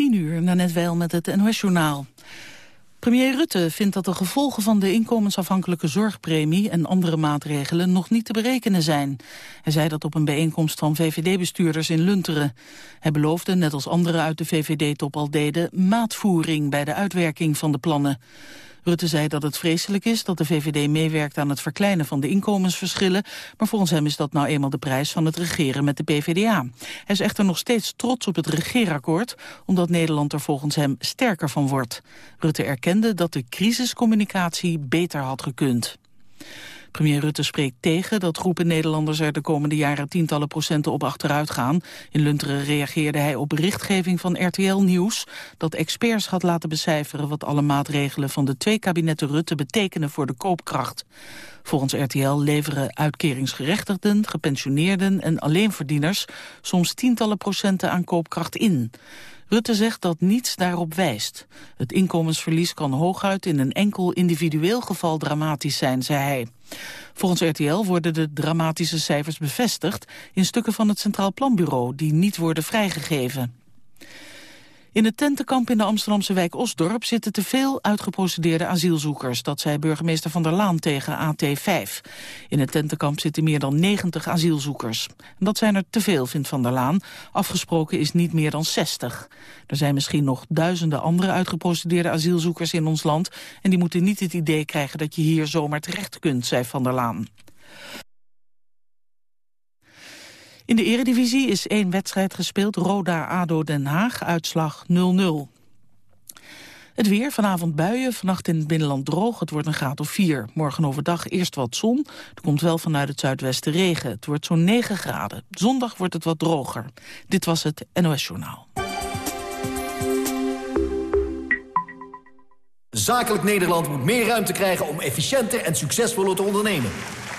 10 uur, net wel met het NOS-journaal. Premier Rutte vindt dat de gevolgen van de inkomensafhankelijke zorgpremie en andere maatregelen nog niet te berekenen zijn. Hij zei dat op een bijeenkomst van VVD-bestuurders in Lunteren. Hij beloofde, net als anderen uit de VVD-top al deden, maatvoering bij de uitwerking van de plannen. Rutte zei dat het vreselijk is dat de VVD meewerkt aan het verkleinen van de inkomensverschillen, maar volgens hem is dat nou eenmaal de prijs van het regeren met de PVDA. Hij is echter nog steeds trots op het regeerakkoord, omdat Nederland er volgens hem sterker van wordt. Rutte erkende dat de crisiscommunicatie beter had gekund. Premier Rutte spreekt tegen dat groepen Nederlanders er de komende jaren tientallen procenten op achteruit gaan. In Lunteren reageerde hij op berichtgeving van RTL Nieuws dat experts had laten becijferen wat alle maatregelen van de twee kabinetten Rutte betekenen voor de koopkracht. Volgens RTL leveren uitkeringsgerechtigden, gepensioneerden en alleenverdieners soms tientallen procenten aan koopkracht in. Rutte zegt dat niets daarop wijst. Het inkomensverlies kan hooguit in een enkel individueel geval dramatisch zijn, zei hij. Volgens RTL worden de dramatische cijfers bevestigd in stukken van het Centraal Planbureau die niet worden vrijgegeven. In het tentenkamp in de Amsterdamse wijk Osdorp zitten te veel uitgeprocedeerde asielzoekers. Dat zei burgemeester Van der Laan tegen AT5. In het tentenkamp zitten meer dan 90 asielzoekers. dat zijn er te veel, vindt Van der Laan. Afgesproken is niet meer dan 60. Er zijn misschien nog duizenden andere uitgeprocedeerde asielzoekers in ons land. En die moeten niet het idee krijgen dat je hier zomaar terecht kunt, zei Van der Laan. In de eredivisie is één wedstrijd gespeeld, Roda-Ado Den Haag, uitslag 0-0. Het weer, vanavond buien, vannacht in het binnenland droog. Het wordt een graad of 4. Morgen overdag eerst wat zon. Er komt wel vanuit het zuidwesten regen. Het wordt zo'n 9 graden. Zondag wordt het wat droger. Dit was het NOS Journaal. Zakelijk Nederland moet meer ruimte krijgen om efficiënter en succesvoller te ondernemen.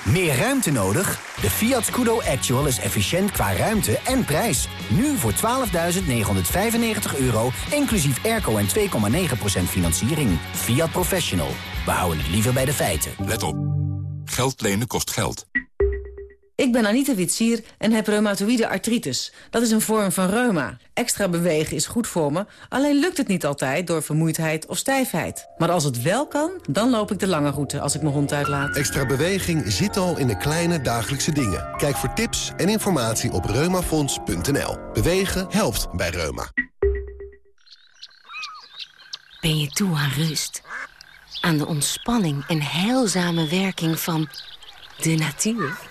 Meer ruimte nodig? De Fiat Scudo Actual is efficiënt qua ruimte en prijs. Nu voor 12.995 euro, inclusief airco en 2,9% financiering. Fiat Professional. We houden het liever bij de feiten. Let op. Geld lenen kost geld. Ik ben Anita Witsier en heb reumatoïde artritis. Dat is een vorm van reuma. Extra bewegen is goed voor me, alleen lukt het niet altijd door vermoeidheid of stijfheid. Maar als het wel kan, dan loop ik de lange route als ik mijn hond uitlaat. Extra beweging zit al in de kleine dagelijkse dingen. Kijk voor tips en informatie op reumafonds.nl. Bewegen helpt bij reuma. Ben je toe aan rust? Aan de ontspanning en heilzame werking van de natuur?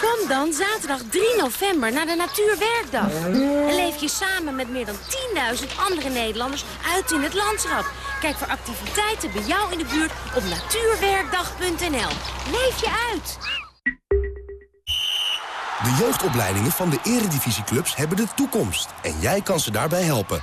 Kom dan zaterdag 3 november naar de Natuurwerkdag. En leef je samen met meer dan 10.000 andere Nederlanders uit in het landschap. Kijk voor activiteiten bij jou in de buurt op natuurwerkdag.nl. Leef je uit! De jeugdopleidingen van de eredivisieclubs hebben de toekomst. En jij kan ze daarbij helpen.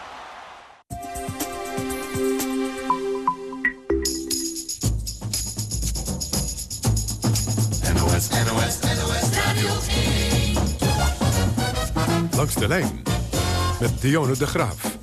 Langs de lijn met Dionne de Graaf.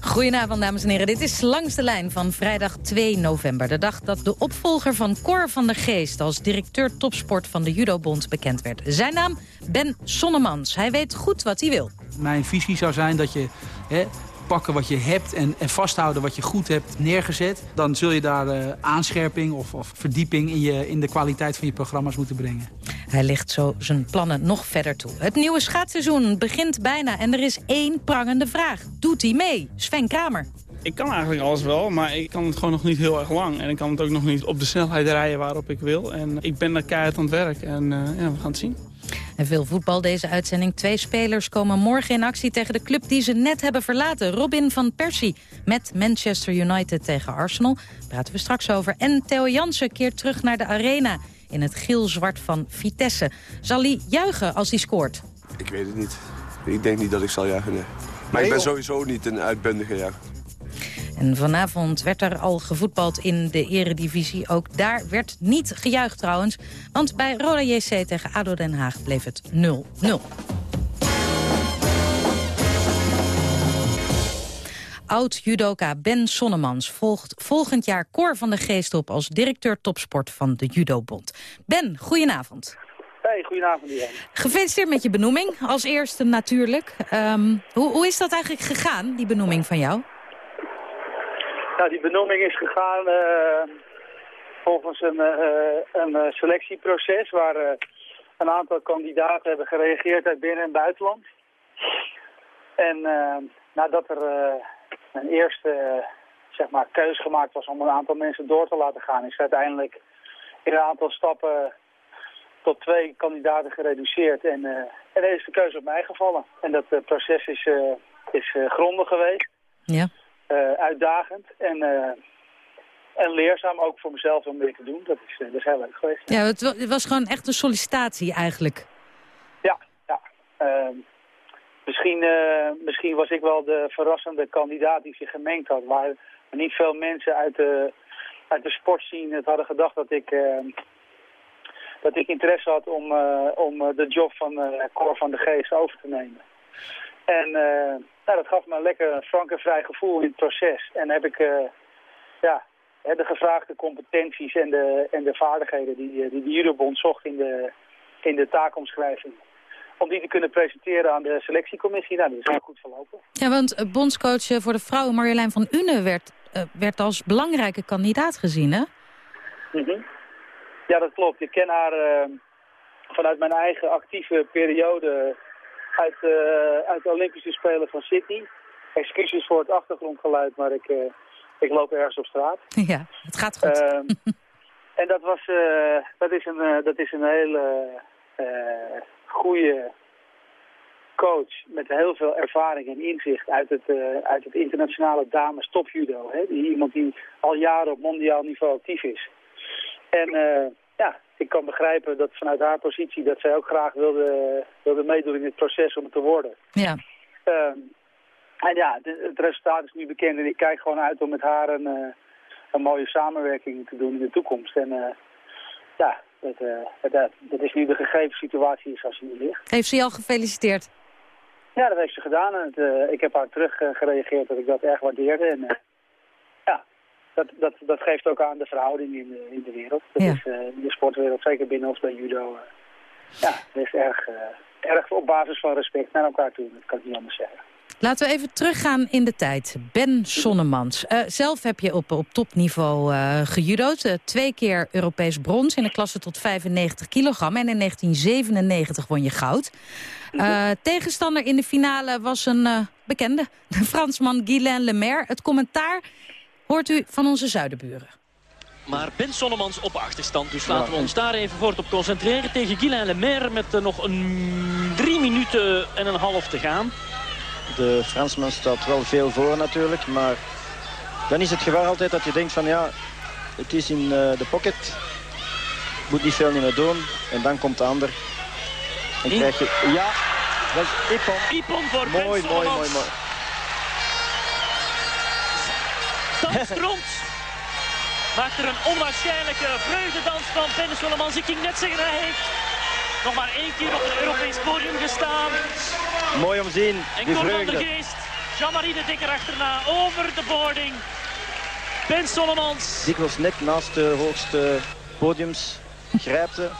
Goedenavond, dames en heren. Dit is Langs de Lijn van vrijdag 2 november. De dag dat de opvolger van Cor van der Geest... als directeur topsport van de Judobond bekend werd. Zijn naam Ben Sonnemans. Hij weet goed wat hij wil. Mijn visie zou zijn dat je hè, pakken wat je hebt en, en, vasthouden wat je goed hebt neergezet... dan zul je daar uh, aanscherping of, of, verdieping in, je, in de kwaliteit van je programma's moeten brengen. Hij ligt zo zijn plannen nog verder toe. Het nieuwe schaatsseizoen begint bijna en er is één prangende vraag. Doet hij mee? Sven Kramer. Ik kan eigenlijk alles wel, maar ik kan het gewoon nog niet heel erg lang. En ik kan het ook nog niet op de snelheid rijden waarop ik wil. En ik ben daar keihard aan het werk en uh, ja, we gaan het zien. En veel voetbal deze uitzending. Twee spelers komen morgen in actie tegen de club die ze net hebben verlaten. Robin van Persie met Manchester United tegen Arsenal. Daar praten we straks over. En Theo Jansen keert terug naar de arena in het geel-zwart van Vitesse. Zal hij juichen als hij scoort? Ik weet het niet. Ik denk niet dat ik zal juichen, Maar ik ben sowieso niet een uitbundige juicher. En vanavond werd er al gevoetbald in de eredivisie. Ook daar werd niet gejuicht trouwens. Want bij Roda JC tegen ADO Den Haag bleef het 0-0. Oud-judoka Ben Sonnemans volgt volgend jaar Cor van de Geest op... als directeur topsport van de Judobond. Ben, goedenavond. Hey, goedenavond Ian. Gefeliciteerd met je benoeming, als eerste natuurlijk. Ehm, hoe, hoe is dat eigenlijk gegaan, die benoeming van jou? Nou, die benoeming is gegaan uh, volgens een, uh, een uh, selectieproces... waar een aantal kandidaten hebben gereageerd uit binnen- en buitenland. En nadat er een eerste zeg maar, keus gemaakt was om een aantal mensen door te laten gaan... is uiteindelijk in een aantal stappen tot twee kandidaten gereduceerd. En, uh, en er is de keuze op mij gevallen. En dat proces is, uh, is grondig geweest. Ja. Uitdagend. En, en leerzaam ook voor mezelf om weer te doen. Dat is, dat is heel leuk geweest. Ja, het, was gewoon echt een sollicitatie eigenlijk. Ja, ja. Ehm, misschien, misschien was ik wel de verrassende kandidaat die zich gemengd had. Waar niet veel mensen uit de, uit de sportscene het hadden gedacht dat ik dat ik interesse had om, uh, om de job van uh, Cor van de Geest over te nemen. En uh, nou, dat gaf me een lekker frank en vrij gevoel in het proces. En heb ik ja, de gevraagde competenties en de, en de vaardigheden die, die de Judobond zocht in de, in de taakomschrijving. Om die te kunnen presenteren aan de selectiecommissie. Nou, dat is heel goed verlopen. Ja, want bondscoach voor de vrouwen Marjolein van Une werd, werd als belangrijke kandidaat gezien, hè? Mm -hmm. Ja, dat klopt. Ik ken haar uh, vanuit mijn eigen actieve periode uit, uh, uit de Olympische Spelen van Sydney. Excuses voor het achtergrondgeluid, maar ik, uh, ik loop ergens op straat. Ja, het gaat goed. Ehm, en dat, was, dat, is een, dat is een hele goede coach met heel veel ervaring en inzicht uit het, uit het internationale dames topjudo. Hè? Die, iemand die al jaren op mondiaal niveau actief is. En uh, ja, ik kan begrijpen dat vanuit haar positie dat zij ook graag wilde, wilde meedoen in het proces om het te worden. Ja. Uh, en ja, het resultaat is nu bekend en ik kijk gewoon uit om met haar een, uh, een mooie samenwerking te doen in de toekomst. En uh, ja, dat, dat, dat, is nu de gegeven situatie zoals ze nu ligt. Heeft ze je al gefeliciteerd? Ja, dat heeft ze gedaan. En het, ik heb haar terug gereageerd dat ik dat erg waardeerde. En, dat, dat, dat geeft ook aan de verhouding in de, in de wereld. Dat Ja. is uh, in de sportwereld, zeker binnen ons bij judo. Uh, ja, dat is erg, uh, erg op basis van respect naar elkaar toe. Dat kan ik niet anders zeggen. Laten we even teruggaan in de tijd. Ben Sonnemans. Uh, zelf heb je op, op topniveau uh, gejudo'd. Uh, twee keer Europees brons in de klasse tot 95 kilogram. En in 1997 won je goud. tegenstander in de finale was een bekende. De Fransman Guylain Lemaire. Het commentaar hoort u van onze zuidenburen. Maar Ben Sonnemans op achterstand. Dus laten we ons daar even voor op concentreren. Tegen Guylain Lemaire met nog een drie minuten en een half te gaan. De Fransman staat wel veel voor natuurlijk. Maar dan is het gevaar altijd dat je denkt van ja, het is in uh, de pocket. Moet niet veel niet meer doen. En dan komt de ander. En in... krijg je... Ja, dat is Ippon. Ippon voor mooi, Ben mooi, mooi, mooi. Dans rond. Maakt er een onwaarschijnlijke vreugdedans van Ben Solomans. Ik ging net zeggen, hij heeft nog maar één keer op het Europees podium gestaan. Mooi om te zien, En Cor van vreugde. der Geest, Jean-Marie de Dikker achterna, over de boarding. Ben Solomans. Dikwijls net naast de hoogste podiums grijpte.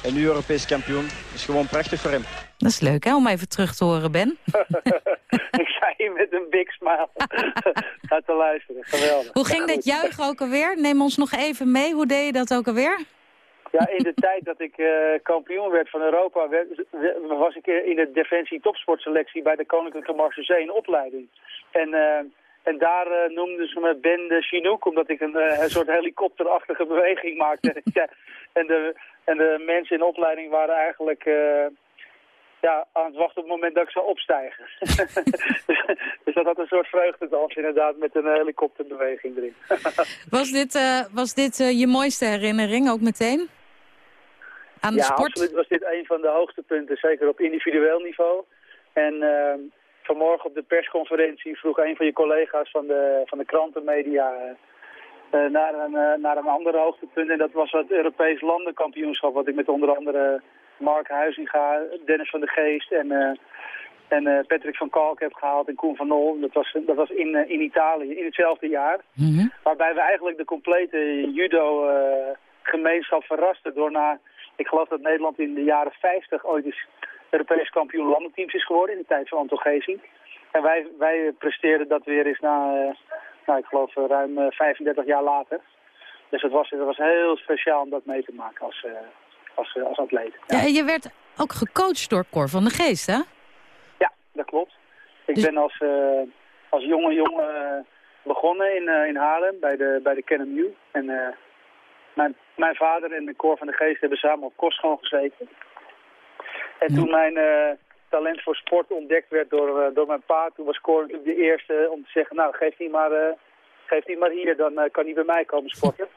En nu Europees kampioen. Dat is gewoon prachtig voor hem. Dat is leuk hè, om even terug te horen, Ben. ik zei je met een big smile naar te luisteren. Geweldig. Hoe ging dat juichen ook alweer? Neem ons nog even mee. Hoe deed je dat ook alweer? Ja, in de tijd dat ik uh, kampioen werd van Europa, was ik in de Defensie topsportselectie bij de Koninklijke Marseillais in opleiding. En, uh, en daar uh, noemden ze me Ben de Chinook, omdat ik een, een soort helikopterachtige beweging maakte. en, de, en de mensen in opleiding waren eigenlijk ja, aan het wachten op het moment dat ik zou opstijgen. dus, dat had een soort vreugdedans inderdaad met een helikopterbeweging erin. was dit, uh, was dit uh, je mooiste herinnering ook meteen? Aan de ja, sport? absoluut was dit een van de hoogste punten, zeker op individueel niveau. En uh, vanmorgen op de persconferentie vroeg een van je collega's van de, van de krantenmedia uh, naar, een, naar een ander hoogtepunt. En dat was het Europees landenkampioenschap, wat ik met onder andere Mark Huizinga, Dennis van de Geest en, uh, en Patrick van Kalk heb gehaald en Koen van Nol. Dat was, dat was in, in Italië, in hetzelfde jaar. Mm -hmm. Waarbij we eigenlijk de complete judo-gemeenschap verrasten door na... Ik geloof dat Nederland in de jaren 50 ooit eens Europees kampioen landenteams is geworden in de tijd van Anton Geesing. En wij, wij presteerden dat weer eens na, nou, ik geloof ruim uh, 35 jaar later. Dus het was, het was heel speciaal om dat mee te maken als, als, als atleet. Ja. ja. en je werd ook gecoacht door Cor van de Geest, hè? Ja, dat klopt. Ik dus... ben als, als jonge jongen begonnen in, in Haarlem bij de, bij de KNMU. En mijn, mijn vader en de Cor van de Geest hebben samen op kostschool gezeten. En toen mijn uh, talent voor sport ontdekt werd door, uh, door mijn pa, toen was Cor natuurlijk de eerste om te zeggen, nou geef die maar, uh, geef die maar hier, dan kan hij bij mij komen sporten.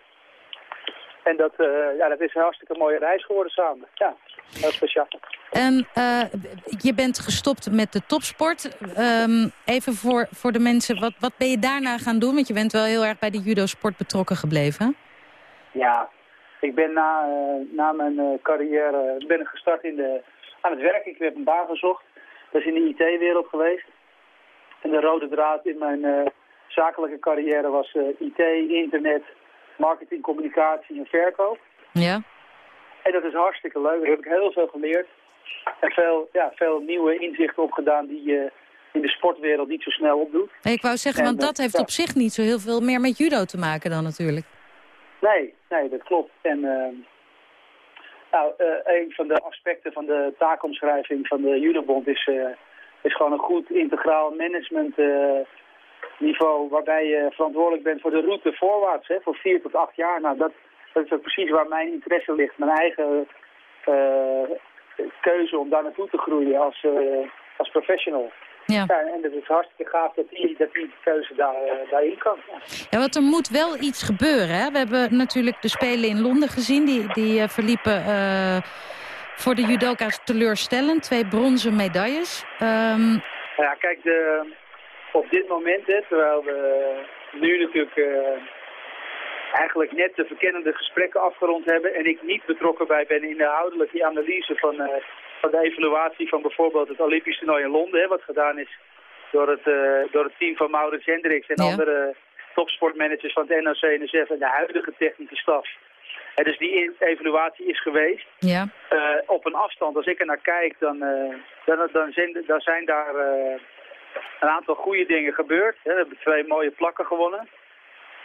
En dat, ja, dat is een hartstikke mooie reis geworden samen. Ja, heel speciaal. En je bent gestopt met de topsport. Um, even voor, voor de mensen, wat, wat ben je daarna gaan doen? Want je bent wel heel erg bij de judo-sport betrokken gebleven. Ja, ik ben na, na mijn carrière ben gestart in de aan het werk. Ik heb een baan gezocht. Dat is in de IT-wereld geweest. En de rode draad in mijn uh, zakelijke carrière was uh, IT, internet, marketing, communicatie en verkoop. Ja. En dat is hartstikke leuk. Daar heb ik heel veel geleerd. En veel, ja, veel nieuwe inzichten opgedaan die je in de sportwereld niet zo snel opdoet. Ik wou zeggen, en, want dat uh, heeft ja. op zich niet zo heel veel meer met judo te maken dan natuurlijk. Nee, nee, dat klopt. En nou, uh, een van de aspecten van de taakomschrijving van de Judobond is, is gewoon een goed integraal management niveau waarbij je verantwoordelijk bent voor de route voorwaarts, hè, voor vier tot acht jaar. Nou, dat, dat is ook precies waar mijn interesse ligt, mijn eigen keuze om daar naartoe te groeien als, als professional. Ja. ja. en het is hartstikke gaaf dat die, dat die keuze daar, uh, daarin kan. Ja. ja, want er moet wel iets gebeuren. Hè? We hebben natuurlijk de Spelen in Londen gezien. Die, die uh, verliepen uh, voor de judoka's teleurstellend. Twee bronzen medailles. Um... Ja, kijk, de, op dit moment, hè, terwijl we nu natuurlijk eigenlijk net de verkennende gesprekken afgerond hebben... en ik niet betrokken bij ben in de houdelijke analyse van van de evaluatie van bijvoorbeeld het Olympisch toernooi in Londen, hè, wat gedaan is door het, uh, door het team van Maurits Hendricks en ja. andere topsportmanagers van het NOC-NSF en de huidige technische staf. En dus die evaluatie is geweest. Ja. Op een afstand, als ik er naar kijk, dan, dan, dan, zijn, dan zijn daar een aantal goede dingen gebeurd. We hebben twee mooie plakken gewonnen.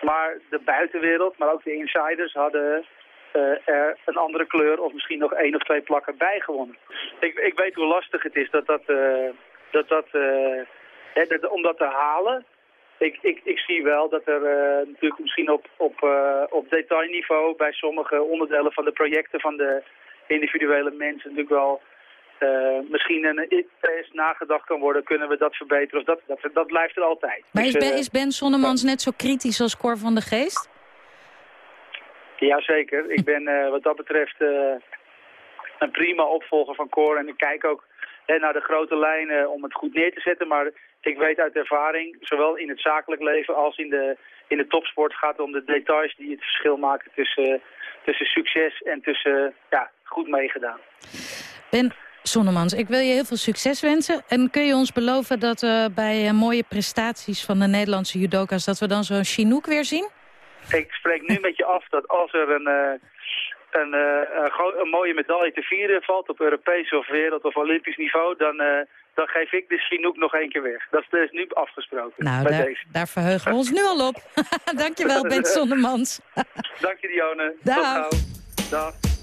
Maar de buitenwereld, maar ook de insiders hadden uh, er een andere kleur of misschien nog één of twee plakken bij gewonnen. Ik, ik weet hoe lastig het is dat dat, uh, dat, dat, hè, dat, om dat te halen. Ik, ik, ik zie wel dat er natuurlijk misschien op, op, op detailniveau bij sommige onderdelen van de projecten van de individuele mensen natuurlijk wel misschien een eens nagedacht kan worden, kunnen we dat verbeteren. Of dat, dat, dat blijft er altijd. Maar dus, is, ben, is Ben Sonnemans net zo kritisch als Cor van de Geest? Jazeker. Ik ben uh, wat dat betreft een prima opvolger van Cor. En ik kijk ook hè, naar de grote lijnen om het goed neer te zetten. Maar ik weet uit ervaring, zowel in het zakelijk leven als in de, in de topsport... gaat het om de details die het verschil maken tussen, tussen succes en tussen ja, goed meegedaan. Ben Sonnemans, ik wil je heel veel succes wensen. En kun je ons beloven dat uh, bij mooie prestaties van de Nederlandse judoka's... dat we dan zo'n Chinook weer zien? Ik spreek nu met je af dat als er een, uh, een, een, een, mooie medaille te vieren valt op Europees of wereld of Olympisch niveau, dan, dan geef ik de Chinook nog één keer weg. Dat is, nu afgesproken. Nou, daar, deze. daar, verheugen we ons nu al op. Dankjewel, Ben Sonnemans. Dank je, Dionne. Dag. Tot gauw. Dag.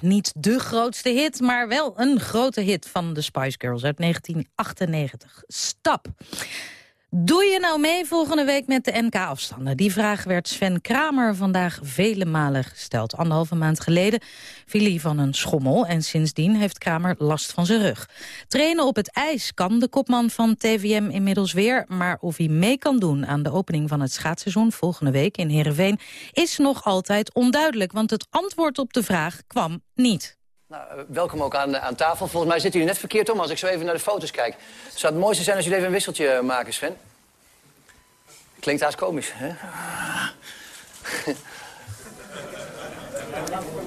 Niet de grootste hit, maar wel een grote hit van de Spice Girls uit 1998. Stap. Doe je nou mee volgende week met de NK-afstanden? Die vraag werd Sven Kramer vandaag vele malen gesteld. Anderhalve maand geleden viel hij van een schommel... en sindsdien heeft Kramer last van zijn rug. Trainen op het ijs kan de kopman van TVM inmiddels weer... maar of hij mee kan doen aan de opening van het schaatsseizoen... volgende week in Heerenveen, is nog altijd onduidelijk... want het antwoord op de vraag kwam niet. Nou, eh, welkom ook aan, aan tafel. Volgens mij zitten jullie net verkeerd om als ik zo even naar de foto's kijk. Zou het mooiste zijn als jullie even een wisseltje maken, Sven? Klinkt haast komisch, hè?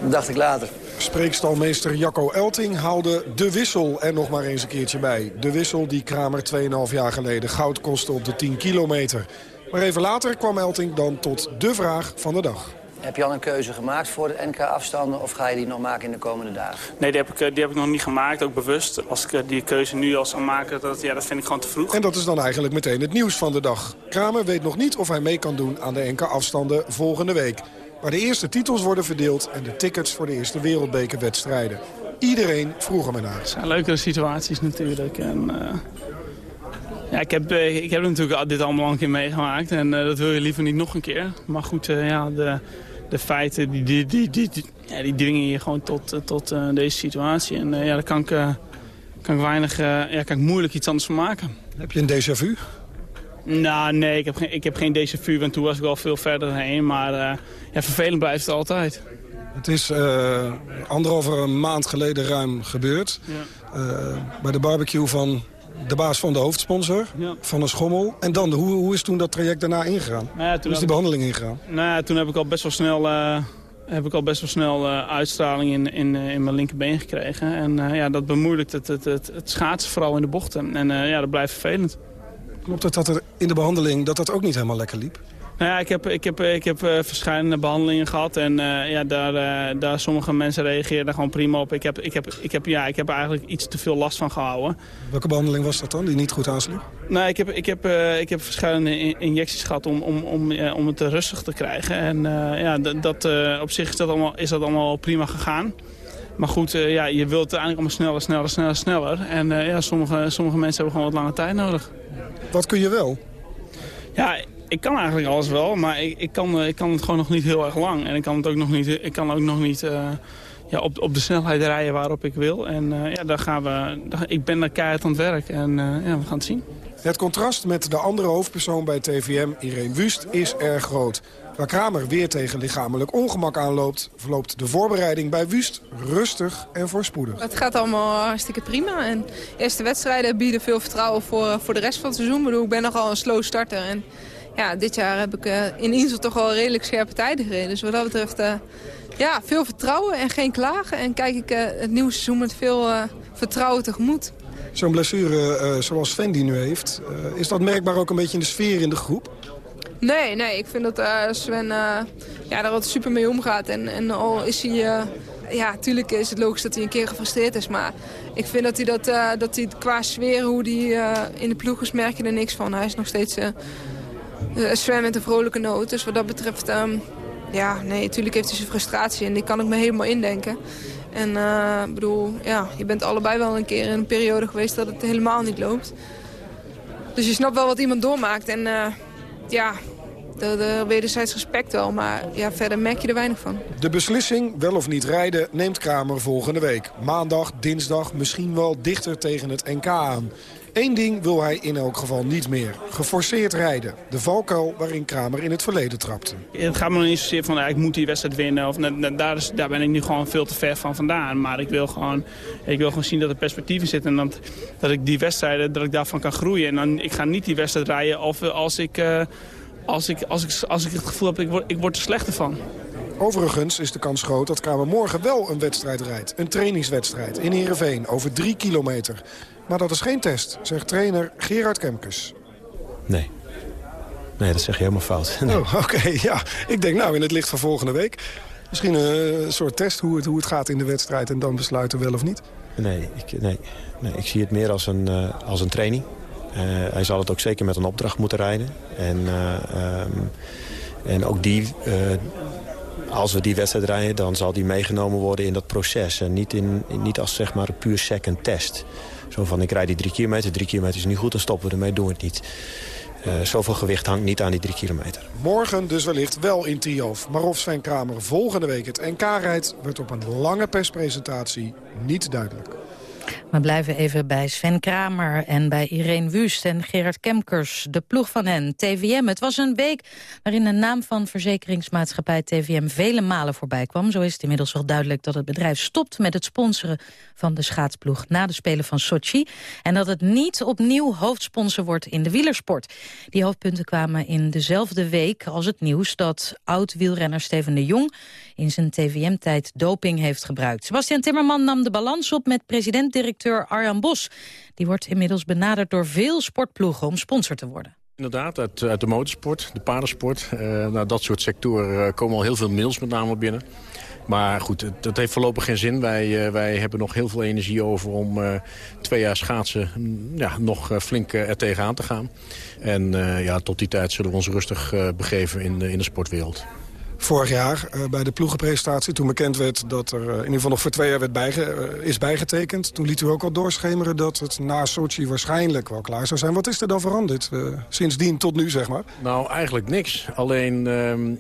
Dacht ik later. Spreekstalmeester Jacco Elting haalde de wissel er nog maar eens een keertje bij. De wissel die Kramer 2,5 jaar geleden goud kostte op de 10 kilometer. Maar even later kwam Elting dan tot de vraag van de dag. Heb je al een keuze gemaakt voor de NK-afstanden... of ga je die nog maken in de komende dagen? Nee, die heb, ik, eh, die heb ik nog niet gemaakt, ook bewust. Als ik eh, die keuze nu al zou maken, dat, ja, dat vind ik gewoon te vroeg. En dat is dan eigenlijk meteen het nieuws van de dag. Kramer weet nog niet of hij mee kan doen aan de NK-afstanden volgende week. Waar de eerste titels worden verdeeld en de tickets voor de eerste wereldbekerwedstrijden. Iedereen vroeg hem ernaar. Het zijn leukere situaties natuurlijk. En, eh, ja, ik, heb, ik heb natuurlijk dit allemaal al een keer meegemaakt. En dat wil je liever niet nog een keer. Maar goed, eh, ja, de, de feiten die, die, die, die, ja, die dwingen je gewoon tot, eh, tot eh, deze situatie. En eh, ja, daar kan ik, kan ik weinig, ja, kan ik moeilijk iets anders van maken. Heb je een déjà vu? Nou, nee, ik heb geen, ik heb geen deze vu, want toen was ik wel veel verder heen. Maar ja, vervelend blijft het altijd. Het is anderhalve maand geleden ruim gebeurd. Eh, bij de barbecue van de baas van de hoofdsponsor, Ja. van een schommel. En dan, hoe, hoe is toen dat traject daarna ingegaan? Nou ja, Hoe is die behandeling ingegaan? Nou ja, toen heb ik al best wel snel, eh, heb ik al best wel snel eh, uitstraling in, in, eh, in mijn linkerbeen gekregen. En ja, dat bemoeilijkt het, het, het, het schaatsen vooral in de bochten. En ja, dat blijft vervelend. Klopt het dat er in de behandeling dat dat ook niet helemaal lekker liep? Nou ja, ik heb, ik heb, ik heb eh, verschillende behandelingen gehad en eh, ja, daar, eh, daar sommige mensen reageerden gewoon prima op. Ik heb, ik, heb, ik, heb, ja, ik heb eigenlijk iets te veel last van gehouden. Welke behandeling was dat dan, die niet goed aansloeg? Nou, ik heb, ik heb, ik heb verschillende in- injecties gehad om, om, om, om het rustig te krijgen. En ja, dat, op zich is dat, allemaal, is dat allemaal prima gegaan. Maar goed, ja, je wilt eigenlijk allemaal sneller, sneller, sneller, sneller. En ja, sommige, sommige mensen hebben gewoon wat lange tijd nodig. Wat kun je wel? Ja, ik kan eigenlijk alles wel, maar ik, ik, kan, eh, ik kan het gewoon nog niet heel erg lang. En ik kan het ook nog niet, ik kan ook nog niet eh, ja, op, op de snelheid rijden waarop ik wil. En eh, ja, daar gaan we, daar- ik ben daar keihard aan het werk en eh, ja, we gaan het zien. Het contrast met de andere hoofdpersoon bij TVM, Irene Wust, is erg groot. Waar Kramer weer tegen lichamelijk ongemak aanloopt... verloopt de voorbereiding bij Wust rustig en voorspoedig. Het gaat allemaal hartstikke prima. En de eerste wedstrijden bieden veel vertrouwen voor, voor de rest van het seizoen. Ik bedoel, ik ben nogal een slow starter. En ja, dit jaar heb ik eh, in Insel toch wel redelijk scherpe tijden gereden. Dus wat dat betreft, eh, ja, veel vertrouwen en geen klagen. En kijk ik eh, het nieuwe seizoen met veel vertrouwen tegemoet. Zo'n blessure zoals Sven die nu heeft... is dat merkbaar ook een beetje in de sfeer in de groep? Nee, nee, ik vind dat Sven ja, daar wat super mee omgaat. En, en al is hij... ja, natuurlijk is het logisch dat hij een keer gefrustreerd is. Maar ik vind dat hij, dat, dat hij qua sfeer, hoe hij in de ploeg is, merk je er niks van. Hij is nog steeds Sven met een vrolijke noot. Dus wat dat betreft, ehm, ja, nee, natuurlijk heeft hij zijn frustratie. En die kan ik me helemaal indenken. En eh, ik bedoel, ja, je bent allebei wel een keer in een periode geweest dat het helemaal niet loopt. Dus je snapt wel wat iemand doormaakt. En eh, ja, de, de wederzijds respect wel. Maar ja, verder merk je er weinig van. De beslissing, wel of niet rijden, neemt Kramer volgende week. Maandag, dinsdag, misschien wel dichter tegen het NK aan. Eén ding wil hij in elk geval niet meer. Geforceerd rijden. De valkuil waarin Kramer in het verleden trapte. Het gaat me niet zozeer van, ja, ik moet die wedstrijd winnen. Of, daar, is, daar ben ik nu gewoon veel te ver van vandaan. Maar ik wil gewoon, ik wil gewoon zien dat er perspectieven zitten. En dat, dat ik die wedstrijden, dat ik daarvan kan groeien. En dan, ik ga niet die wedstrijd rijden of, eh, als, ik, eh, als, ik, als, ik, als ik het gevoel heb, ik word, ik word er slechter van. Overigens is de kans groot dat Kramer morgen wel een wedstrijd rijdt. Een trainingswedstrijd in Heerenveen over drie kilometer. Maar dat is geen test, zegt trainer Gerard Kemkes. Nee. Nee, dat zeg je helemaal fout. Nee. Oh, oké, ja. Ik denk nou in het licht van volgende week. Misschien een soort test hoe het, hoe het gaat in de wedstrijd... en dan besluiten wel of niet. Nee, ik, nee, nee, ik zie het meer als een, eh, als een training. Eh, hij zal het ook zeker met een opdracht moeten rijden. En, eh, ehm, en ook die, eh, als we die wedstrijd rijden, dan zal die meegenomen worden in dat proces. En niet, in, niet als zeg maar een puur second test. Zo van, ik rijd die drie kilometer, drie kilometer is niet goed, dan stoppen we ermee, doen we het niet. Uh, zoveel gewicht hangt niet aan die drie kilometer. Morgen dus wellicht wel in Tialf. Maar of Sven Kramer volgende week het NK rijdt... wordt op een lange perspresentatie niet duidelijk. We blijven even bij Sven Kramer en bij Irene Wust en Gerard Kemkers, de ploeg van hen, TVM. Het was een week waarin de naam van verzekeringsmaatschappij TVM vele malen voorbij kwam. Zo is het inmiddels wel duidelijk dat het bedrijf stopt met het sponsoren van de schaatsploeg na de Spelen van Sochi. En dat het niet opnieuw hoofdsponsor wordt in de wielersport. Die hoofdpunten kwamen in dezelfde week als het nieuws dat oud-wielrenner Steven de Jong in zijn TVM-tijd doping heeft gebruikt. Sebastian Timmerman nam de balans op met president-directeur Arjan Bos. Die wordt inmiddels benaderd door veel sportploegen om sponsor te worden. Inderdaad, uit, de motorsport, de paardensport. Uh, nou, dat soort sectoren uh, komen al heel veel mails met name binnen. Maar goed, dat heeft voorlopig geen zin. Wij, uh, wij hebben nog heel veel energie over om twee jaar schaatsen ja, nog flink er tegenaan te gaan. En ja, tot die tijd zullen we ons rustig begeven in, in de sportwereld vorig jaar uh, bij de ploegenpresentatie... toen bekend werd dat er uh, in ieder geval nog voor twee jaar werd bijge uh, is bijgetekend... toen liet u ook al doorschemeren dat het na Sochi waarschijnlijk wel klaar zou zijn. Wat is er dan veranderd sindsdien tot nu, zeg maar? Nou, eigenlijk niks. Alleen, ehm,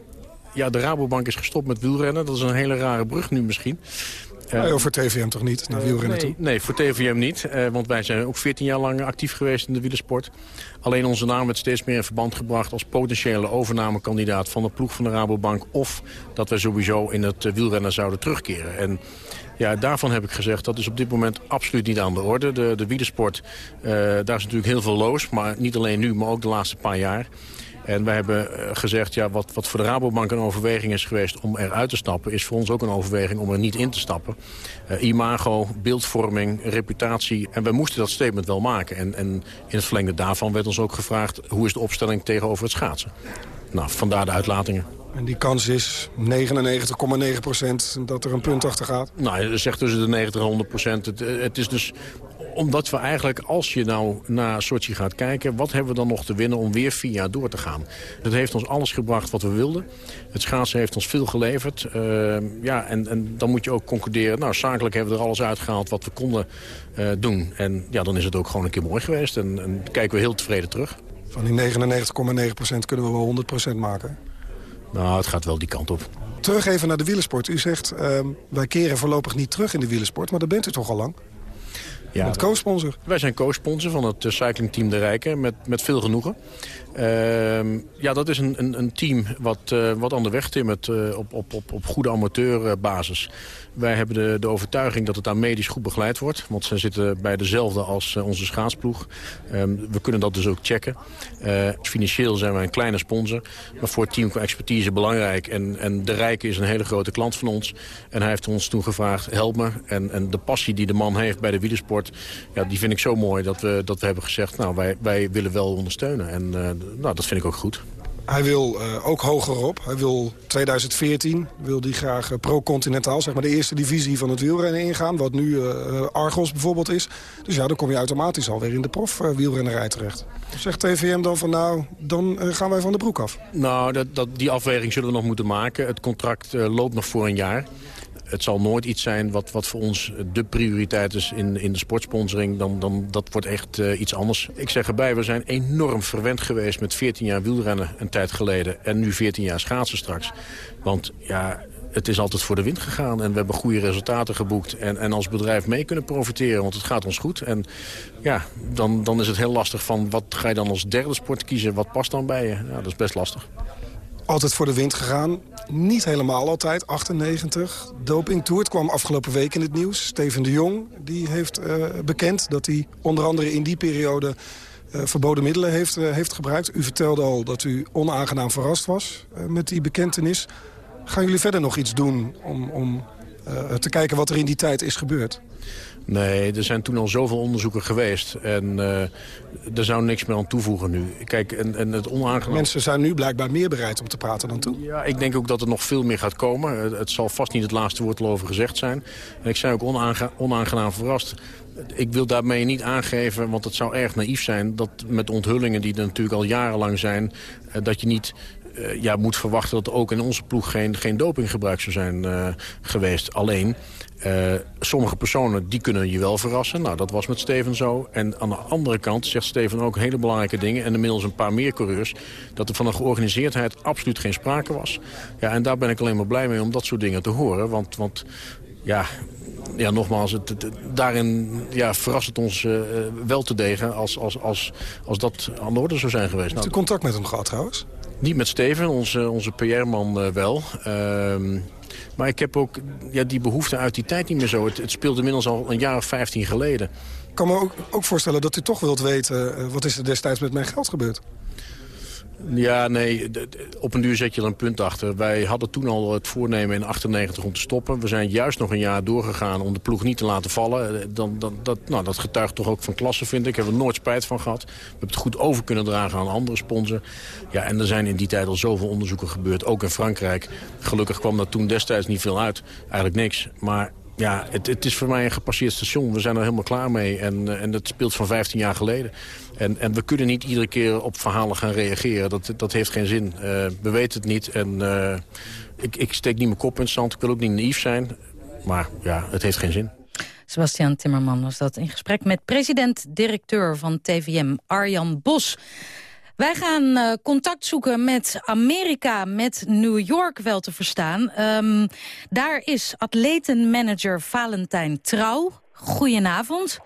ja, de Rabobank is gestopt met wielrennen. Dat is een hele rare brug nu misschien. Uh, voor TVM toch niet, naar wielrennen nee, toe? Nee, voor TVM niet. Uh, want wij zijn ook 14 jaar lang actief geweest in de wielersport. Alleen onze naam werd steeds meer in verband gebracht... als potentiële overnamekandidaat van de ploeg van de Rabobank... of dat wij sowieso in het uh, wielrennen zouden terugkeren. En ja, daarvan heb ik gezegd, dat is op dit moment absoluut niet aan de orde. De, de wielersport, daar is natuurlijk heel veel loos. Maar niet alleen nu, maar ook de laatste paar jaar. En wij hebben gezegd, ja, wat, wat voor de Rabobank een overweging is geweest om eruit te stappen... is voor ons ook een overweging om er niet in te stappen. Uh, imago, beeldvorming, reputatie. En wij moesten dat statement wel maken. En, en in het verlengde daarvan werd ons ook gevraagd... hoe is de opstelling tegenover het schaatsen? Nou, vandaar de uitlatingen. En die kans is 99,9 procent dat er een punt achter gaat? Nou, je zegt tussen de 90 en 100 procent. Het, het is dus omdat we eigenlijk, als je nou naar Sochi gaat kijken... wat hebben we dan nog te winnen om weer vier jaar door te gaan? Het heeft ons alles gebracht wat we wilden. Het schaatsen heeft ons veel geleverd. Uh, ja, en, en dan moet je ook concluderen... nou, zakelijk hebben we er alles uitgehaald wat we konden uh, doen. En ja, dan is het ook gewoon een keer mooi geweest. En, en kijken we heel tevreden terug. Van die 99,9 procent kunnen we wel 100 procent maken? Nou, het gaat wel die kant op. Terug even naar de wielersport. U zegt, uh, wij keren voorlopig niet terug in de wielersport... maar dat bent u toch al lang? Ja, met co-sponsor? Wij zijn co-sponsor van het cyclingteam De Rijken met, met veel genoegen. Uh, ja, dat is een, een, een team wat, uh, wat aan de weg timmert uh, op, op, op, op goede amateurbasis. Wij hebben de, de overtuiging dat het daar medisch goed begeleid wordt. Want ze zitten bij dezelfde als uh, onze schaatsploeg. Um, we kunnen dat dus ook checken. Financieel zijn wij een kleine sponsor. Maar voor het team qua expertise belangrijk. En, en de Rijke is een hele grote klant van ons. En hij heeft ons toen gevraagd, help me. En, en de passie die de man heeft bij de wielersport... Ja, die vind ik zo mooi dat we, dat we hebben gezegd... nou, wij, wij willen wel ondersteunen. En nou, dat vind ik ook goed. Hij wil uh, ook hoger op. Hij wil 2014 wil die graag uh, pro-continentaal, zeg maar de eerste divisie van het wielrennen ingaan. Wat nu uh, Argos bijvoorbeeld is. Dus ja, dan kom je automatisch alweer in de prof wielrennerij terecht. Zegt TVM dan van nou, dan gaan wij van de broek af? Nou, dat, dat, die afweging zullen we nog moeten maken. Het contract loopt nog voor een jaar het zal nooit iets zijn wat, wat voor ons de prioriteit is in, in de sportsponsoring. Dan, dan, dat wordt echt uh, iets anders. Ik zeg erbij, we zijn enorm verwend geweest met 14 jaar wielrennen een tijd geleden. En nu 14 jaar schaatsen straks. Want ja, het is altijd voor de wind gegaan. En we hebben goede resultaten geboekt. En, en als bedrijf mee kunnen profiteren, want het gaat ons goed. En ja, dan, dan is het heel lastig van wat ga je dan als derde sport kiezen? Wat past dan bij je? Ja, dat is best lastig altijd voor de wind gegaan. Niet helemaal altijd, 98. Doping Tour, het kwam afgelopen week in het nieuws. Steven de Jong die heeft uh, bekend dat hij onder andere in die periode... Uh, verboden middelen heeft, uh, heeft gebruikt. U vertelde al dat u onaangenaam verrast was met die bekentenis. Gaan jullie verder nog iets doen om, om te kijken wat er in die tijd is gebeurd? Nee, er zijn toen al zoveel onderzoeken geweest. En uh, er zou niks meer aan toevoegen nu. Kijk, en, en het onaangenaam... Mensen zijn nu blijkbaar meer bereid om te praten dan toen. Ja, ik denk ook dat er nog veel meer gaat komen. Het, het zal vast niet het laatste woord over gezegd zijn. En ik zei ook onaange onaangenaam verrast. Ik wil daarmee niet aangeven, want het zou erg naïef zijn... dat met onthullingen die er natuurlijk al jarenlang zijn... dat je niet eh, ja, moet verwachten dat er ook in onze ploeg geen, geen dopinggebruik zou zijn eh, geweest. Alleen, eh, sommige personen die kunnen je wel verrassen. Nou, dat was met Steven zo. En aan de andere kant zegt Steven ook hele belangrijke dingen... en inmiddels een paar meer coureurs... dat er van een georganiseerdheid absoluut geen sprake was. Ja, en daar ben ik alleen maar blij mee om dat soort dingen te horen. Want, want ja, ja, nogmaals, het, het- daarin ja, verrast het ons eh, wel te degen... Als, als, als, als dat aan de orde zou zijn geweest. Heeft u Nou, contact met hem gehad trouwens? niet met Steven, onze, onze PR-man eh, wel. Ehm, maar ik heb ook ja, die behoefte uit die tijd niet meer zo. Het, het speelde inmiddels al een jaar of 15 geleden. Ik kan me ook, ook voorstellen dat u toch wilt weten... eh, wat is er destijds met mijn geld gebeurd? Ja, nee, op een duur zet je er een punt achter. Wij hadden toen al het voornemen in 98 om te stoppen. We zijn juist nog een jaar doorgegaan om de ploeg niet te laten vallen. Eh, Dan, dan, dat, nou, dat getuigt toch ook van klasse, vind ik. Hebben we nooit spijt van gehad. We hebben het goed over kunnen dragen aan andere sponsors. Ja, en er zijn in die tijd al zoveel onderzoeken gebeurd, ook in Frankrijk. Gelukkig kwam daar toen destijds niet veel uit. Eigenlijk niks. Maar ja, het, het is voor mij een gepasseerd station. We zijn er helemaal klaar mee. En, eh, en dat speelt van 15 jaar geleden. En, en we kunnen niet iedere keer op verhalen gaan reageren. Dat, dat heeft geen zin. Eh, we weten het niet. En eh, ik, ik steek niet mijn kop in het zand. Ik wil ook niet naïef zijn. Maar ja, het heeft geen zin. Sebastian Timmerman was dat in gesprek met president-directeur van TVM, Arjan Bos. Wij gaan eh, contact zoeken met Amerika, met New York wel te verstaan. Ehm, daar is atletenmanager Valentijn Trouw. Goedenavond.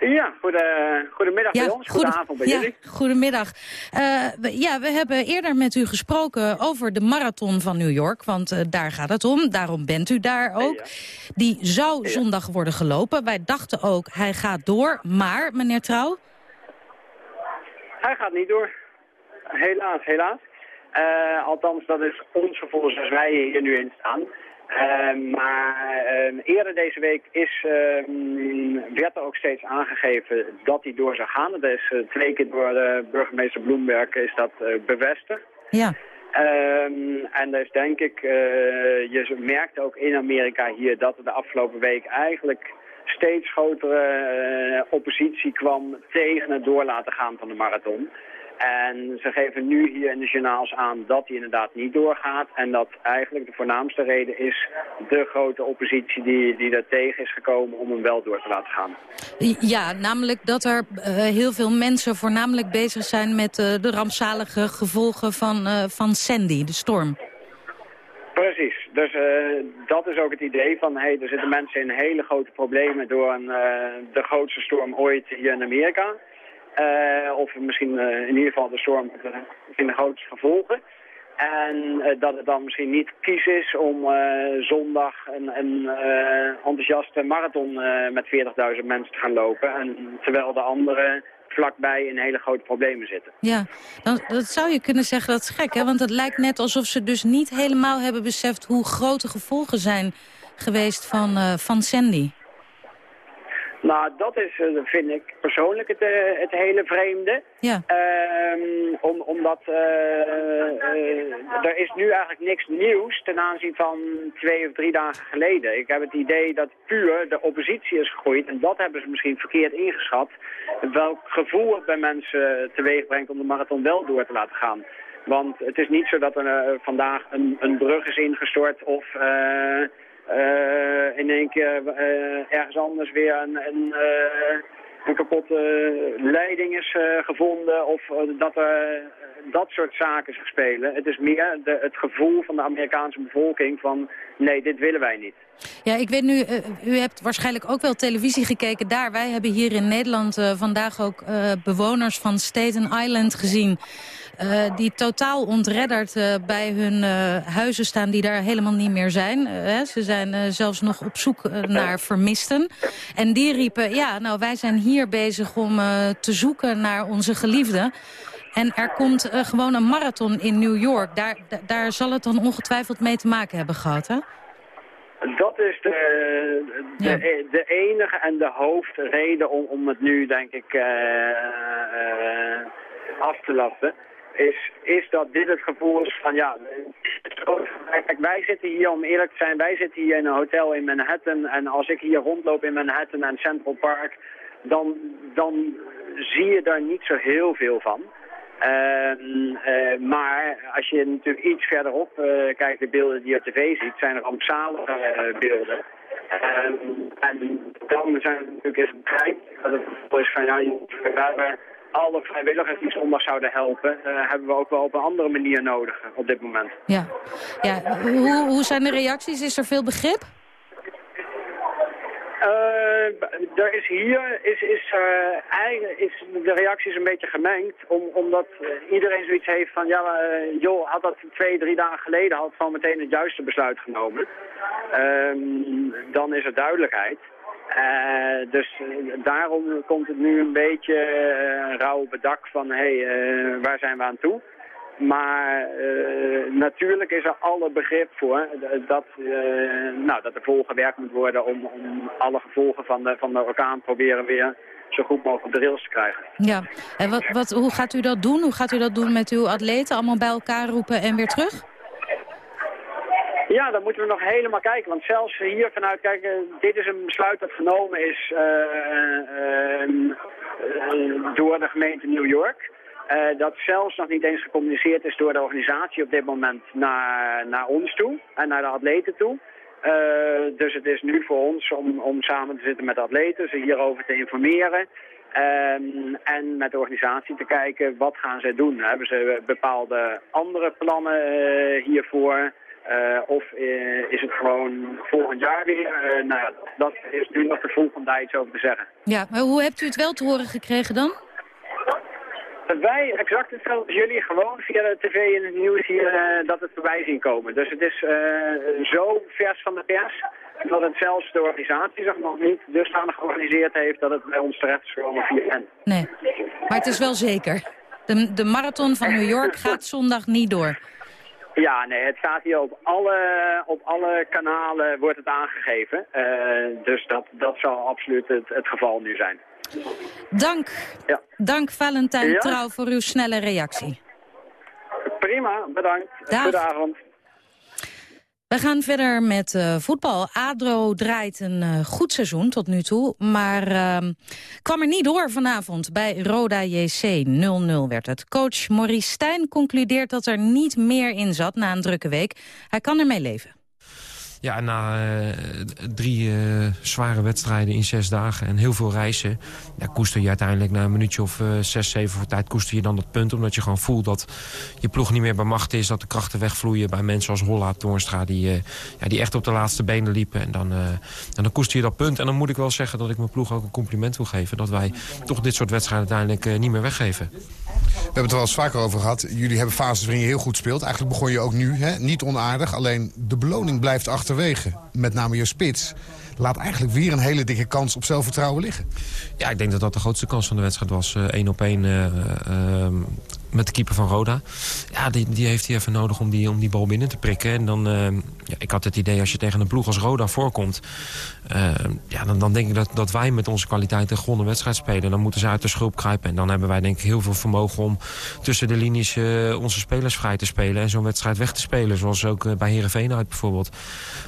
Ja, goede, goedemiddag bij ons, goede- goedenavond bij ja, jullie. Goedemiddag. Eh, we, ja, we hebben eerder met u gesproken over de marathon van New York. Want eh, daar gaat het om. Daarom bent u daar ook. Die zou zondag worden gelopen. Wij dachten ook, hij gaat door. Maar, meneer Trouw... Hij gaat niet door. Helaas, helaas. Eh, althans, dat is ons gevoel zoals wij hier nu in staan. Eh, maar eh, eerder deze week is, eh, werd er ook steeds aangegeven dat hij door zou gaan. Dat is eh, twee keer door eh, burgemeester Bloemberg is dat bevestigd. Ja. Ehm, en dus denk ik, je merkt ook in Amerika hier dat er de afgelopen week eigenlijk steeds grotere eh, oppositie kwam tegen het door laten gaan van de marathon. En ze geven nu hier in de journaals aan dat hij inderdaad niet doorgaat. En dat eigenlijk de voornaamste reden is de grote oppositie die, die er tegen is gekomen om hem wel door te laten gaan. Ja, namelijk dat er eh, heel veel mensen voornamelijk bezig zijn met eh, de rampzalige gevolgen van, van Sandy, de storm. Precies. Dus eh, dat is ook het idee van, hey, er zitten mensen in hele grote problemen door een, eh, de grootste storm ooit hier in Amerika. Eh, of misschien in ieder geval de storm in de grootste gevolgen. En dat het dan misschien niet kies is om zondag een, een enthousiaste marathon met 40.000 mensen te gaan lopen. En terwijl de anderen vlakbij in hele grote problemen zitten. Ja, dan, dat zou je kunnen zeggen, dat is gek, hè? Want het lijkt net alsof ze dus niet helemaal hebben beseft... hoe groot de gevolgen zijn geweest van, eh, van Sandy. Nou, dat is, eh, vind ik persoonlijk het, eh, het hele vreemde. Ja. Ehm, om, omdat eh, eh, er is nu eigenlijk niks nieuws ten aanzien van twee of drie dagen geleden. Ik heb het idee dat puur de oppositie is gegroeid. En dat hebben ze misschien verkeerd ingeschat. Welk gevoel het bij mensen teweeg brengt om de marathon wel door te laten gaan. Want het is niet zo dat er vandaag een, een brug is ingestort of... eh, in één keer eh, ergens anders weer een, een, eh, een kapotte leiding is gevonden of dat er dat soort zaken zich spelen. Het is meer de, het gevoel van de Amerikaanse bevolking van nee, dit willen wij niet. Ja, ik weet nu, eh, u hebt waarschijnlijk ook wel televisie gekeken daar. Wij hebben hier in Nederland eh, vandaag ook eh, bewoners van Staten Island gezien... die totaal ontredderd bij hun huizen staan die daar helemaal niet meer zijn. Hè. Ze zijn zelfs nog op zoek naar vermisten. En die riepen, ja, nou wij zijn hier bezig om te zoeken naar onze geliefden. En er komt gewoon een marathon in New York. Daar, da- daar zal het dan ongetwijfeld mee te maken hebben gehad, hè? Dat is de, de, de enige en de hoofdreden om, om het nu, denk ik, eh, eh, af te lasten. Is, is dat dit het gevoel is van, ja, kijk, wij zitten hier, om eerlijk te zijn, wij zitten hier in een hotel in Manhattan. En als ik hier rondloop in Manhattan en Central Park, dan, dan zie je daar niet zo heel veel van. Ehm, eh, maar als je natuurlijk iets verderop eh, kijkt, de beelden die je op tv ziet, zijn er rampzalige eh, beelden. Ehm, en dan zijn we natuurlijk eens bereikt dat het is van ja, je- alle vrijwilligers die zondag zouden helpen, hebben we ook wel op een andere manier nodig op dit moment. Ja. ja. Hoe, hoe zijn de reacties? Is er veel begrip? Eh, er is hier is, is, eigenlijk is de reactie is een beetje gemengd, om, omdat eh, iedereen zoiets heeft van, ja, joh, had dat twee, drie dagen geleden, had van meteen het juiste besluit genomen. Ehm, dan is er duidelijkheid. Dus daarom komt het nu een beetje rauw op het dak van, hé, hey, waar zijn we aan toe? Maar eh, natuurlijk is er alle begrip voor dat, eh, nou, dat er volgewerkt moet worden om, om alle gevolgen van de, van de orkaan proberen weer zo goed mogelijk op de rails te krijgen. Ja. En wat, wat, hoe gaat u dat doen? Hoe gaat u dat doen met uw atleten? Allemaal bij elkaar roepen en weer terug? Ja, dan moeten we nog helemaal kijken. Want zelfs hier vanuit, kijk, eh, dit is een besluit dat genomen is door de gemeente New York. Eh, dat zelfs nog niet eens gecommuniceerd is door de organisatie op dit moment naar, naar ons toe en naar de atleten toe. Eh, dus het is nu voor ons om, om samen te zitten met de atleten, ze hierover te informeren. Ehm, en met de organisatie te kijken wat gaan zij doen. Hebben ze bepaalde andere plannen eh, hiervoor? Of is het gewoon volgend jaar weer? Nou ja, dat is nu nog de vroeg om daar iets over te zeggen. Ja, maar hoe hebt u het wel te horen gekregen dan? Wij exact hetzelfde als jullie, gewoon via de tv en het nieuws hier eh, dat het voorbij zien komen. Dus het is eh, zo vers van de pers dat het zelfs de organisatie zich nog niet dusdanig georganiseerd heeft dat het bij ons terecht is gekomen via hen. Nee, maar het is wel zeker. De, de marathon van New York gaat zondag niet door. Ja, nee, het staat hier op alle, op alle kanalen wordt het aangegeven. Eh, dus dat, dat zal absoluut het, het geval nu zijn. Dank, Ja. dank Valentijn Ja? Trouw voor uw snelle reactie. Prima, bedankt. Dag. Goedenavond. We gaan verder met eh, voetbal. ADRO draait een eh, goed seizoen tot nu toe, maar ehm, kwam er niet door vanavond bij Roda JC. 0-0 werd het. Coach Maurice Stijn concludeert dat er niet meer in zat na een drukke week. Hij kan ermee leven. Ja, na eh, drie eh, zware wedstrijden in zes dagen en heel veel reizen... Ja, koester je uiteindelijk na een minuutje of eh, zes, zeven voor tijd... koester je dan dat punt, omdat je gewoon voelt dat je ploeg niet meer bij macht is... dat de krachten wegvloeien bij mensen als Holla, Toornstra... die, ja, die echt op de laatste benen liepen. En dan, en dan koester je dat punt. En dan moet ik wel zeggen dat ik mijn ploeg ook een compliment wil geven... dat wij toch dit soort wedstrijden uiteindelijk niet meer weggeven. We hebben het er wel eens vaker over gehad. Jullie hebben fases waarin je heel goed speelt. Eigenlijk begon je ook nu, hè? niet onaardig. Alleen de beloning blijft achterwege. Met name je spits. Laat eigenlijk weer een hele dikke kans op zelfvertrouwen liggen. Ja, ik denk dat dat de grootste kans van de wedstrijd was. eh, Eén op één eh, ehm, met de keeper van Roda. Ja, die, die heeft hij even nodig om die, om die bal binnen te prikken. En dan, ehm, ja, ik had het idee als je tegen een ploeg als Roda voorkomt... ehm, ja, dan, dan denk ik dat, dat wij met onze kwaliteit een gewonnen wedstrijd spelen. Dan moeten ze uit de schulp kruipen. En dan hebben wij denk ik heel veel vermogen om tussen de linies eh, onze spelers vrij te spelen. En zo'n wedstrijd weg te spelen. Zoals ook eh, bij Heerenveen uit bijvoorbeeld.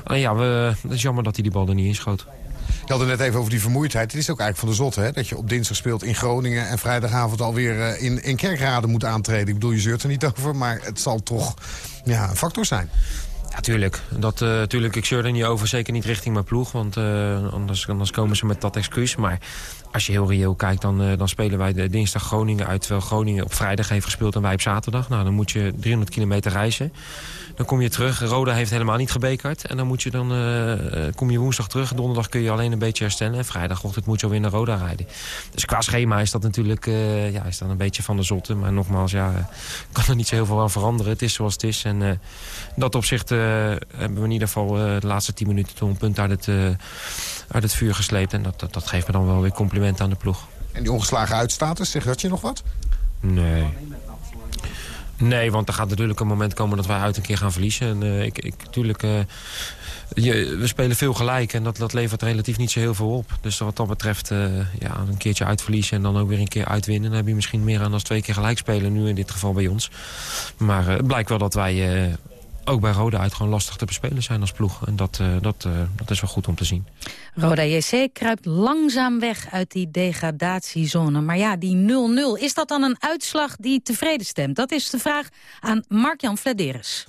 Ja, we, het is jammer dat hij die bal er niet inschoot. Je had het net even over die vermoeidheid. Het is ook eigenlijk van de zot, hè? Dat je op dinsdag speelt in Groningen... en vrijdagavond alweer eh, in, in Kerkrade moet aantreden. Ik bedoel, je zeurt er niet over, maar het zal toch ja, een factor zijn. Ja, tuurlijk. Dat, tuurlijk. Ik zeur er niet over, zeker niet richting mijn ploeg. Want eh, anders, anders komen ze met dat excuus. Maar als je heel reëel kijkt, dan, dan spelen wij dinsdag Groningen uit. Terwijl Groningen op vrijdag heeft gespeeld en wij op zaterdag. Nou, dan moet je 300 kilometer reizen. Dan kom je terug. Roda heeft helemaal niet gebekerd. En dan, moet je dan eh, eh, kom je woensdag terug. Donderdag kun je alleen een beetje herstellen. En vrijdagochtend moet je alweer naar Roda rijden. Dus qua schema is dat natuurlijk eh, ja, is dat een beetje van de zotte. Maar nogmaals, ja, kan er niet zo heel veel aan veranderen. Het is zoals het is. En in dat opzicht hebben we in ieder geval de laatste tien minuten... toch een punt uit het, uit het vuur gesleept. En dat, dat, dat geeft me dan wel weer complimenten aan de ploeg. En die ongeslagen uitstatus, zeg dat je nog wat? Nee. Nee, want er gaat natuurlijk een moment komen dat wij uit een keer gaan verliezen. En eh, ik, ik, natuurlijk, eh, je, we spelen veel gelijk en dat, dat levert relatief niet zo heel veel op. Dus wat dat betreft, eh, ja, een keertje uitverliezen en dan ook weer een keer uitwinnen. Dan heb je misschien meer aan dan twee keer gelijk spelen, nu in dit geval bij ons. Maar het blijkt wel dat wij... ook bij Roda uit gewoon lastig te bespelen zijn als ploeg. En dat, eh, dat, eh, dat is wel goed om te zien. Roda JC kruipt langzaam weg uit die degradatiezone. Maar ja, die 0-0, is dat dan een uitslag die tevreden stemt? Dat is de vraag aan Mark-Jan Flederis.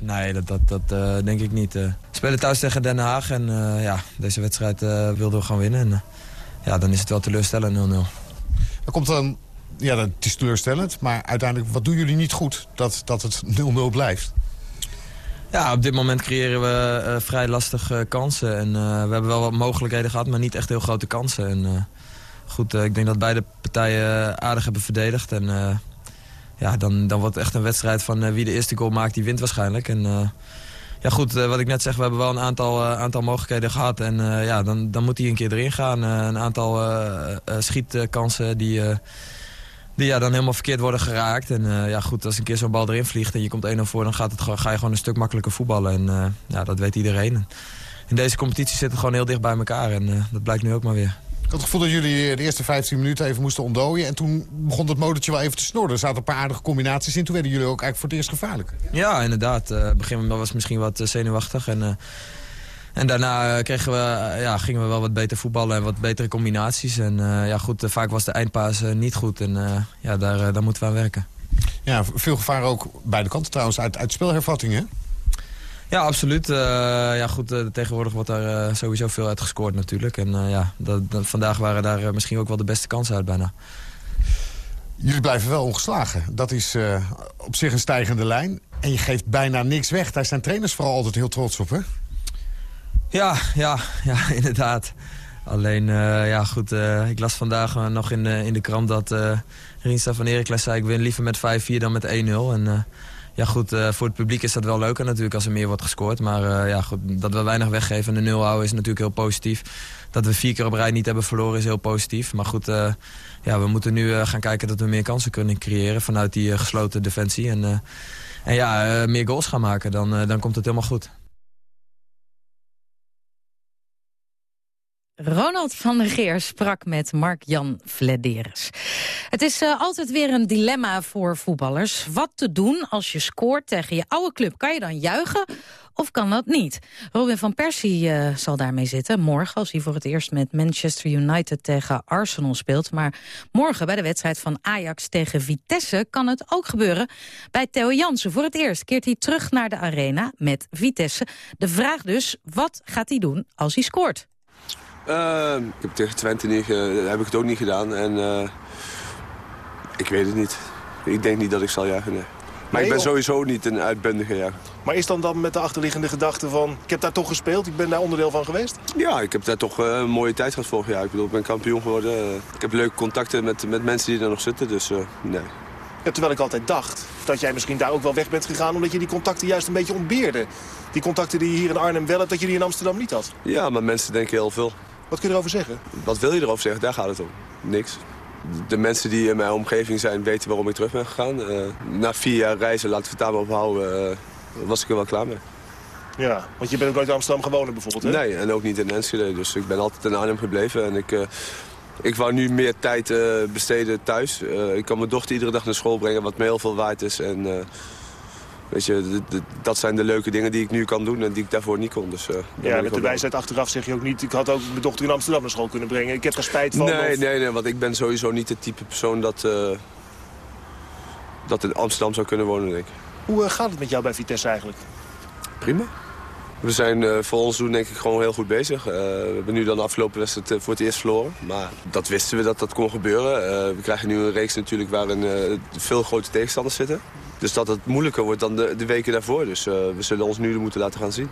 Nee, dat, dat, dat eh, denk ik niet. eh. we spelen thuis tegen Den Haag en eh, ja, deze wedstrijd eh, wilden we gewoon winnen. En, ja, dan is het wel teleurstellend 0-0. Dan komt dan, ja, het is teleurstellend, maar uiteindelijk, wat doen jullie niet goed dat, dat het 0-0 blijft? Ja, op dit moment creëren we eh, vrij lastige kansen. En eh, we hebben wel wat mogelijkheden gehad, maar niet echt heel grote kansen. En, eh, goed, eh, ik denk dat beide partijen aardig hebben verdedigd. En eh, ja, dan, dan wordt het echt een wedstrijd van eh, wie de eerste goal maakt, die wint waarschijnlijk. En, eh, ja goed, eh, wat ik net zeg, we hebben wel een aantal, eh, aantal mogelijkheden gehad. En eh, ja, dan, dan moet hij een keer erin gaan. Eh, een aantal eh, eh, schietkansen die, eh, die ja, dan helemaal verkeerd worden geraakt. En eh, ja goed, als een keer zo'n bal erin vliegt en je komt 1-0 voor... dan gaat het, ga je gewoon een stuk makkelijker voetballen. En eh, ja, dat weet iedereen. In deze competitie zit het gewoon heel dicht bij elkaar. En eh, dat blijkt nu ook maar weer. Ik had het gevoel dat jullie de eerste 15 minuten even moesten ontdooien. En toen begon het motortje wel even te snorren. Er zaten een paar aardige combinaties in. Toen werden jullie ook eigenlijk voor het eerst gevaarlijk. Ja, inderdaad. Het begin was misschien wat zenuwachtig. En, en daarna eh, kregen we, eh, ja, gingen we wel wat beter voetballen en wat betere combinaties. En eh, ja, goed, vaak was de eindpaas niet goed. En ja, daar, daar moeten we aan werken. Ja, veel gevaar ook beide kanten trouwens uit, uit spelhervattingen. Ja, absoluut. Ja, goed, tegenwoordig wordt daar sowieso veel uit gescoord natuurlijk. En ja, dat, dat- vandaag waren daar misschien ook wel de beste kansen uit bijna. Jullie blijven wel ongeslagen. Dat is op zich een stijgende lijn. En je geeft bijna niks weg. Daar zijn trainers vooral altijd heel trots op, hè? Ja, ja, ja, inderdaad. Alleen, eh, ja goed, eh, ik las vandaag eh, nog in, in de krant dat uh, Riensta van Heracles zei... ik win liever met 5-4 dan met 1-0. En ja goed, voor het publiek is dat wel leuker natuurlijk als er meer wordt gescoord. Maar ja goed, dat we weinig weggeven en de 0 houden is natuurlijk heel positief. Dat we vier keer op rij niet hebben verloren is heel positief. Maar goed, ja, we moeten nu gaan kijken dat we meer kansen kunnen creëren... vanuit die gesloten defensie. En, en ja, meer goals gaan maken, dan, dan komt het helemaal goed. Ronald van der Geer sprak met Mark-Jan Flederis. Het is eh, altijd weer een dilemma voor voetballers. Wat te doen als je scoort tegen je oude club? Kan je dan juichen of kan dat niet? Robin van Persie eh, zal daarmee zitten. Morgen, als hij voor het eerst met Manchester United tegen Arsenal speelt. Maar morgen bij de wedstrijd van Ajax tegen Vitesse kan het ook gebeuren. Bij Theo Jansen voor het eerst keert hij terug naar de arena met Vitesse. De vraag dus, wat gaat hij doen als hij scoort? Uh, ik heb tegen Twente niet, ge- heb ik het ook niet gedaan. En uh, ik weet het niet. Ik denk niet dat ik zal jagen, nee. Maar Nee, ik ben sowieso niet een uitbundige jager. Maar is dan dan met de achterliggende gedachte van... ik heb daar toch gespeeld, ik ben daar onderdeel van geweest? Ja, ik heb daar toch eh, een mooie tijd gehad vorig jaar. Ik bedoel, ik ben kampioen geworden. Eh, ik heb leuke contacten met, met mensen die er nog zitten, dus eh, nee. Ja, terwijl ik altijd dacht dat jij misschien daar ook wel weg bent gegaan... omdat je die contacten juist een beetje ontbeerde. Die contacten die je hier in Arnhem wel hebt, dat je die in Amsterdam niet had. Ja, maar mensen denken heel veel. Wat kun je erover zeggen? Wat wil je erover zeggen? Daar gaat het om. Niks. De mensen die in mijn omgeving zijn weten waarom ik terug ben gegaan. Eh, na vier jaar reizen, laten we het daar maar op houden, eh, was ik er wel klaar mee. Ja, want je bent ook nooit in Amsterdam gewoond bijvoorbeeld, hè? Nee, en ook niet in Enschede. Dus ik ben altijd in Arnhem gebleven. En ik, eh, ik wou nu meer tijd besteden thuis. Ik kan mijn dochter iedere dag naar school brengen, wat me heel veel waard is. En weet je, dat zijn de leuke dingen die ik nu kan doen en die ik daarvoor niet kon. Dus, eh, Ja, met de wijsheid achteraf zeg je ook niet... ik had ook mijn dochter in Amsterdam naar school kunnen brengen. Ik heb daar spijt van. Nee, of- nee, nee, want ik ben sowieso niet het type persoon dat, eh, dat in Amsterdam zou kunnen wonen, denk ik. Hoe eh, gaat het met jou bij Vitesse eigenlijk? Prima. We zijn voor ons doen denk ik gewoon heel goed bezig. We hebben nu dan de afgelopen wedstrijd voor het eerst verloren. Maar dat wisten we dat dat kon gebeuren. We krijgen nu een reeks natuurlijk waarin veel grote tegenstanders zitten. Dus dat het moeilijker wordt dan de, de weken daarvoor. Dus eh, we zullen ons nu moeten laten gaan zien.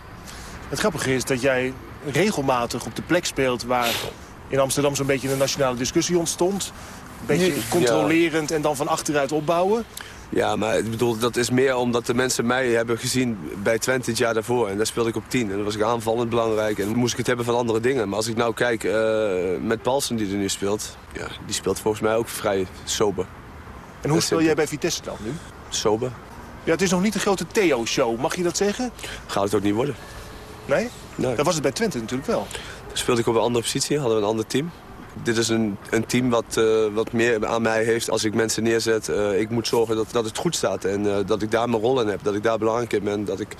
Het grappige is dat jij regelmatig op de plek speelt... waar in Amsterdam zo'n beetje een nationale discussie ontstond. Een beetje Nee, controlerend en dan van achteruit opbouwen. Ja, maar ik bedoel, dat is meer omdat de mensen mij hebben gezien bij Twente het jaar daarvoor. En daar speelde ik op 10. En dan was ik aanvallend belangrijk. En dan moest ik het hebben van andere dingen. Maar als ik nou kijk eh, met Paulsen die er nu speelt... Ja, die speelt volgens mij ook vrij sober. En hoe speel jij bij Vitesse dan nu? Sober. Ja, het is nog niet de grote Theo-show, mag je dat zeggen? Gaat het ook niet worden. Nee? Nee. Dat was het bij Twente natuurlijk wel. Dan speelde ik op een andere positie, hadden we een ander team. dit is een, een team wat, eh, wat meer aan mij heeft als ik mensen neerzet. Eh, ik moet zorgen dat, dat het goed staat en eh, dat ik daar mijn rol in heb. Dat ik daar belangrijk in ben. Dat ik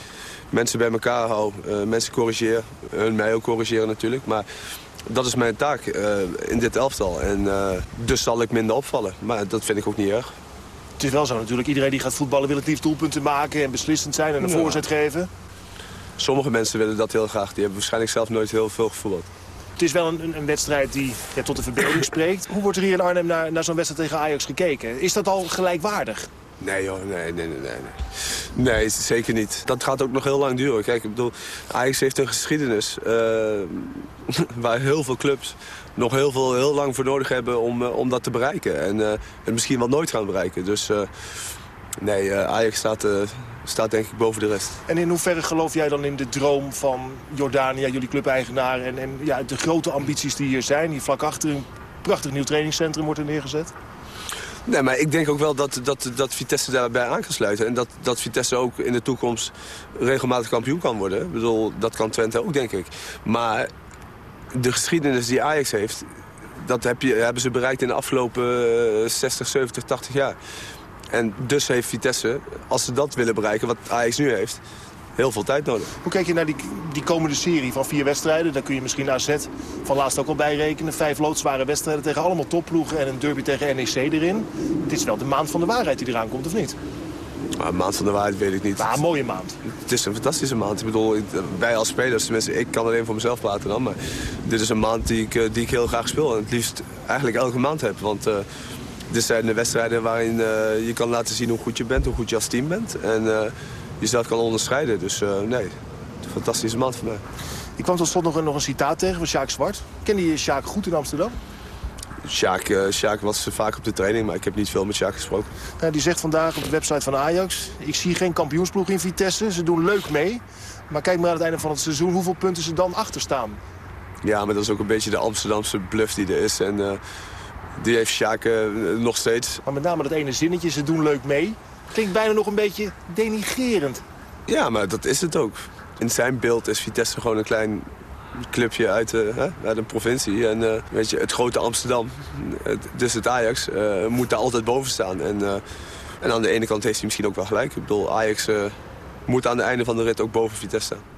mensen bij elkaar hou, mensen corrigeer. Hun mij ook corrigeren natuurlijk. Maar dat is mijn taak in dit elftal. En dus zal ik minder opvallen. Maar dat vind ik ook niet erg. Het is wel zo natuurlijk. Iedereen die gaat voetballen wil het liefst doelpunten maken en beslissend zijn en een Ja. voorzet geven. Sommige mensen willen dat heel graag. Die hebben waarschijnlijk zelf nooit heel veel gevoetbald. Het is wel een, een, wedstrijd die ja, tot de verbeelding spreekt. Hoe wordt er hier in Arnhem naar, naar zo'n wedstrijd tegen Ajax gekeken? Is dat al gelijkwaardig? Nee joh, nee, nee, nee, nee. Nee, nee zeker niet. Dat gaat ook nog heel lang duren. Kijk, ik bedoel, Ajax heeft een geschiedenis eh, waar heel veel clubs nog heel veel heel lang voor nodig hebben om, eh, om dat te bereiken. En eh, het misschien wel nooit gaan bereiken. Dus eh, nee, eh, Ajax staat, eh, staat denk ik boven de rest. En in hoeverre geloof jij dan in de droom van Jordania, jullie clubeigenaar... en, en ja, de grote ambities die hier zijn? Hier vlak achter een prachtig nieuw trainingscentrum wordt er neergezet. Nee, maar ik denk ook wel dat, dat, dat Vitesse daarbij aan kan sluiten. En dat, dat Vitesse ook in de toekomst regelmatig kampioen kan worden. Ik bedoel, dat kan Twente ook, denk ik. Maar de geschiedenis die Ajax heeft... dat heb je, hebben ze bereikt in de afgelopen eh, 60, 70, 80 jaar. En dus heeft Vitesse, als ze dat willen bereiken, wat Ajax nu heeft... heel veel tijd nodig. Hoe kijk je naar die, die komende serie van vier wedstrijden? Daar kun je misschien AZ van laatst ook al bij rekenen. Vijf loodzware wedstrijden tegen allemaal topploegen en een derby tegen NEC erin. Dit is wel de maand van de waarheid die eraan komt, of niet? Maar een maand van de waarheid weet ik niet. Maar een mooie maand. Het is een fantastische maand. Ik bedoel, wij als spelers, tenminste, ik kan alleen voor mezelf praten dan. Maar dit is een maand die ik, eh, die ik heel graag speel. En het liefst eigenlijk elke maand heb. Want eh, dit zijn de wedstrijden waarin eh, je kan laten zien hoe goed je bent, hoe goed je als team bent. En jezelf kan onderscheiden. Dus nee, een fantastische maand voor mij. Ik kwam tot slot nog een, nog een citaat tegen van Sjaak Zwart. Kende je Sjaak goed in Amsterdam? Sjaak, eh, Sjaak was vaak op de training, maar ik heb niet veel met Sjaak gesproken. Nou, die zegt vandaag op de website van Ajax... ik zie geen kampioensploeg in Vitesse, ze doen leuk mee. Maar kijk maar aan het einde van het seizoen hoeveel punten ze dan achter staan. Ja, maar dat is ook een beetje de Amsterdamse bluff die er is. En eh, die heeft Sjaak eh, nog steeds. Maar met name dat ene zinnetje, ze doen leuk mee... klinkt bijna nog een beetje denigerend. Ja, maar dat is het ook. In zijn beeld is Vitesse gewoon een klein clubje uit, eh, uit een provincie. En eh, weet je, het grote Amsterdam, dus het Ajax, eh, moet daar altijd boven staan. En, en aan de ene kant heeft hij misschien ook wel gelijk. Ik bedoel, Ajax moet aan het einde van de rit ook boven Vitesse staan.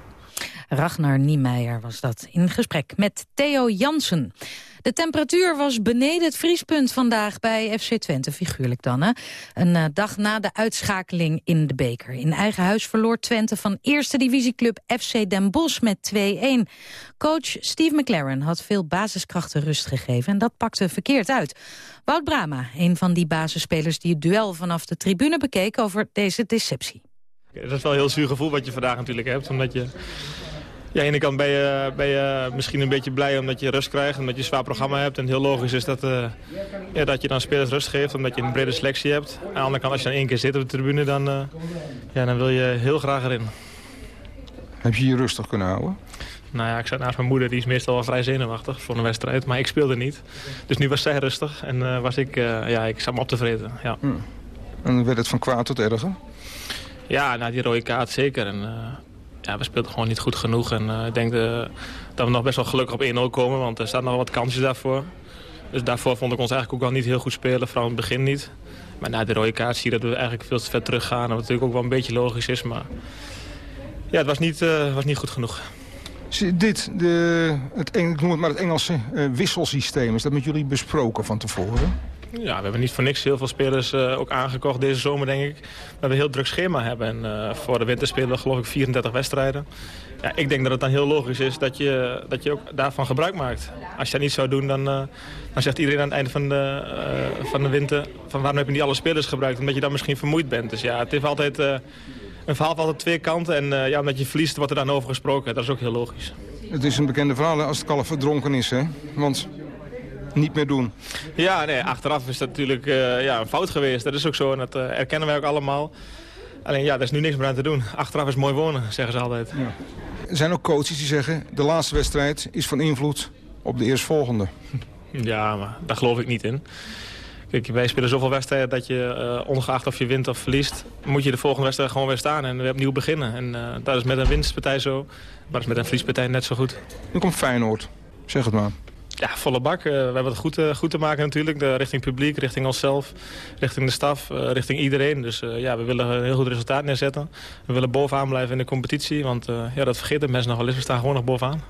Ragnar Niemeyer was dat in gesprek met Theo Jansen. De temperatuur was beneden het vriespunt vandaag bij FC Twente, figuurlijk dan. Hè? Een eh, dag na de uitschakeling in de beker. In eigen huis verloor Twente van eerste divisieclub FC Den Bosch met 2-1. Coach Steve McLaren had veel basiskrachten rust gegeven en dat pakte verkeerd uit. Wout Brama, een van die basisspelers die het duel vanaf de tribune bekeek over deze deceptie. Dat is wel een heel zuur gevoel wat je vandaag natuurlijk hebt. Omdat je... Ja, aan de ene kant ben je, ben je misschien een beetje blij omdat je rust krijgt. Omdat je een zwaar programma hebt. En heel logisch is dat, eh, ja, dat je dan spelers rust geeft. Omdat je een brede selectie hebt. Aan de andere kant, als je dan één keer zit op de tribune, dan, eh, ja, dan wil je heel graag erin. Heb je je rustig kunnen houden? Nou ja, ik zat naast mijn moeder, die is meestal wel vrij zenuwachtig voor een wedstrijd. Maar ik speelde niet. Dus nu was zij rustig en eh, was ik, ja, ik zat me op te vreten. Ja. En dan werd het van kwaad tot erger? Ja, na die rode kaart zeker. En, ja, we speelden gewoon niet goed genoeg. En eh, ik denk eh, dat we nog best wel gelukkig op 1-0 komen. Want er staan nog wat kansjes daarvoor. Dus daarvoor vond ik ons eigenlijk ook wel niet heel goed spelen. Vooral in het begin niet. Maar na de rode kaart zie je dat we eigenlijk veel te ver teruggaan. Wat natuurlijk ook wel een beetje logisch is. Maar ja, het was niet, eh, was niet goed genoeg. Dit, de, het, ik noem het maar het Engelse wisselsysteem, is dat met jullie besproken van tevoren? Ja, we hebben niet voor niks heel veel spelers eh, ook aangekocht deze zomer, denk ik. Dat we een heel druk schema hebben. En eh, voor de winter spelen we geloof ik 34 wedstrijden. Ja, ik denk dat het dan heel logisch is dat je, dat je ook daarvan gebruik maakt. Als je dat niet zou doen, dan, eh, dan zegt iedereen aan het einde van de, van de winter... van waarom heb je niet alle spelers gebruikt? Omdat je dan misschien vermoeid bent. Dus ja, het heeft altijd... een verhaal heeft altijd twee kanten. En ja, omdat je verliest, wordt er dan over gesproken. Dat is ook heel logisch. Het is een bekende verhaal als het kalf verdronken is, hè? Want niet meer doen. Ja, nee, achteraf is dat natuurlijk eh, ja, een fout geweest. Dat is ook zo en dat eh, erkennen wij ook allemaal. Alleen ja, er is nu niks meer aan te doen. Achteraf is mooi wonen, zeggen ze altijd. Er zijn ook coaches die zeggen, de laatste wedstrijd is van invloed op de eerstvolgende. Ja, maar daar geloof ik niet in. Kijk, wij spelen zoveel wedstrijden dat je, eh, ongeacht of je wint of verliest... moet je de volgende wedstrijd gewoon weer staan en weer opnieuw beginnen. En dat is met een winstpartij zo, maar dat is met een verliespartij net zo goed. Nu komt Feyenoord. Zeg het maar. Ja, volle bak. Eh, we hebben het goed, eh, goed te maken natuurlijk. De, richting publiek, richting onszelf, richting de staf, eh, richting iedereen. Dus eh, ja, we willen een heel goed resultaat neerzetten. We willen bovenaan blijven in de competitie. Want eh, ja, dat vergeten mensen nog wel eens. We staan gewoon nog bovenaan.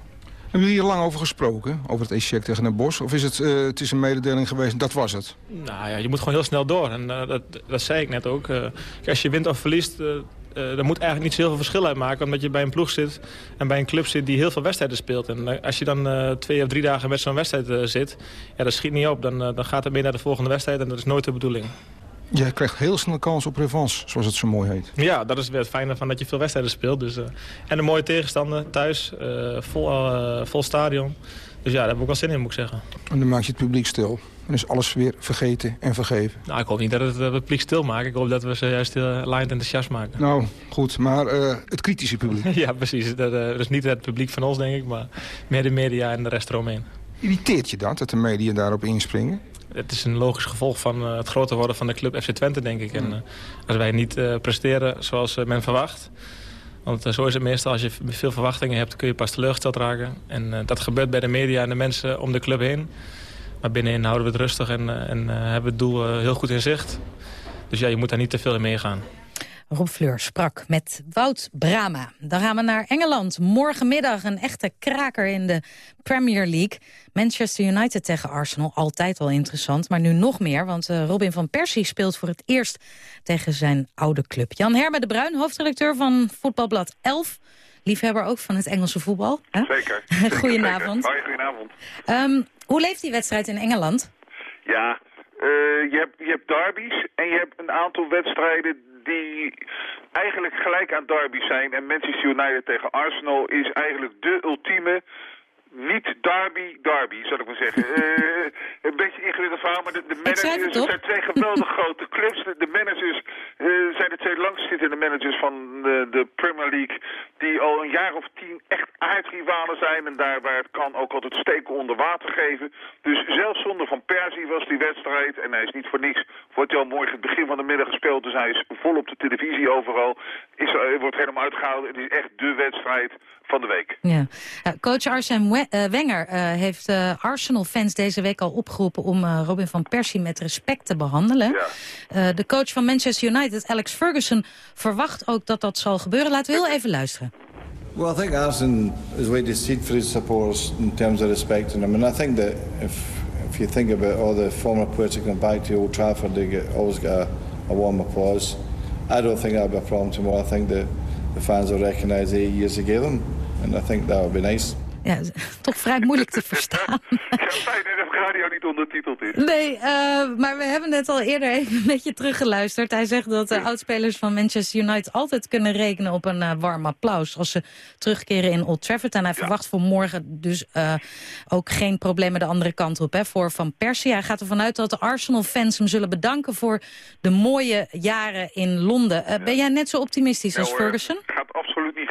Hebben jullie hier lang over gesproken? Over het echec tegen Den Bosch? Of is het, eh, het is een mededeling geweest, dat was het? Nou ja, je moet gewoon heel snel door. En eh, dat, dat zei ik net ook. Eh, kijk, als je wint of verliest, eh eh, daar moet eigenlijk niet zo heel veel verschil uit maken. Omdat je bij een ploeg zit en bij een club zit die heel veel wedstrijden speelt. En eh, als je dan eh, twee of drie dagen met zo'n wedstrijd eh, zit, ja, dat schiet niet op. Dan, eh, dan gaat het mee naar de volgende wedstrijd en dat is nooit de bedoeling. Je krijgt heel snel kans op revanche, zoals het zo mooi heet. Ja, dat is weer het fijne van dat je veel wedstrijden speelt. Dus, eh, en een mooie tegenstander thuis, eh, vol, eh, vol stadion. Dus ja, daar heb ik ook wel zin in, moet ik zeggen. En dan maak je het publiek stil. En is alles weer vergeten en vergeven. Nou, ik hoop niet dat het eh, het publiek stil maakt. Ik hoop dat we ze juist uh, laaiend enthousiast maken. Nou, goed, maar eh, het kritische publiek. ja, precies. Dat, eh, dat is niet het publiek van ons, denk ik, maar meer de media en de rest eromheen. Irriteert je dat, dat de media daarop inspringen? Het is een logisch gevolg van eh, het groter worden van de club FC Twente, denk ik. En eh, als wij niet eh, presteren zoals eh, men verwacht... Want eh, zo is het meestal, als je veel verwachtingen hebt... kun je pas teleurgesteld raken. En eh, dat gebeurt bij de media en de mensen om de club heen. Maar binnenin houden we het rustig en, eh, en eh, hebben het doel eh, heel goed in zicht. Dus ja, je moet daar niet te veel in meegaan. Rob Fleur sprak met Wout Brama. Dan gaan we naar Engeland. Morgenmiddag een echte kraker in de Premier League. Manchester United tegen Arsenal, altijd al interessant. Maar nu nog meer, want eh, Robin van Persie speelt voor het eerst tegen zijn oude club. Jan Herme de Bruin, hoofdredacteur van Voetbalblad 11. Liefhebber ook van het Engelse voetbal. Hè? Zeker. Goedenavond. Zeker. Hoi, goedenavond. Ehm, hoe leeft die wedstrijd in Engeland? Ja, eh, je, hebt, je hebt derbies en je hebt een aantal wedstrijden die eigenlijk gelijk aan derbies zijn. En Manchester United tegen Arsenal is eigenlijk de ultieme niet-derby derby, zal ik maar zeggen. Eh, een beetje ingewikkeld verhaal, maar de, de managers het zijn twee geweldig grote clubs. De, de managers eh, zijn de twee langstzittende managers van de, de Premier League... die al een jaar of tien echt aardrivalen zijn... en daar waar het kan ook altijd steken onder water geven. Dus zelfs zonder Van Persie was die wedstrijd... en hij is niet voor niks, wordt hij al morgen het begin van de middag gespeeld... dus hij is vol op de televisie overal. Is, er- wordt helemaal uitgehouden. Het is echt de wedstrijd van de week. Ja. Coach Arsène We- eh, Wenger eh, heeft eh, Arsenal-fans deze week al opgeroepen... om eh, Robin van Persie met respect te behandelen. Eh, de coach van Manchester United, Alex Ferguson, verwacht ook dat dat zal gebeuren. Laten we heel even luisteren. Well, I think Arsene is to see for his supporters in terms of respecting them. And I think that if if you think about all the former players that come back to Old Trafford, they get, always get a, a warm applause. I don't think that'll be a problem tomorrow. I think the, the fans will recognise eight years them. And I think that would be nice. Ja, toch vrij moeilijk te verstaan. Fijn dat de radio niet ondertiteld is. Nee, eh, maar we hebben net al eerder even een beetje teruggeluisterd. Hij zegt dat de oudspelers van Manchester United altijd kunnen rekenen op een eh, warm applaus als ze terugkeren in Old Trafford. En hij verwacht voor morgen dus eh, ook geen problemen de andere kant op hè, voor Van Persie. Hij gaat ervan uit dat de Arsenal-fans hem zullen bedanken voor de mooie jaren in Londen. Eh, Ben jij net zo optimistisch als eh, Ferguson? gaat absoluut niet.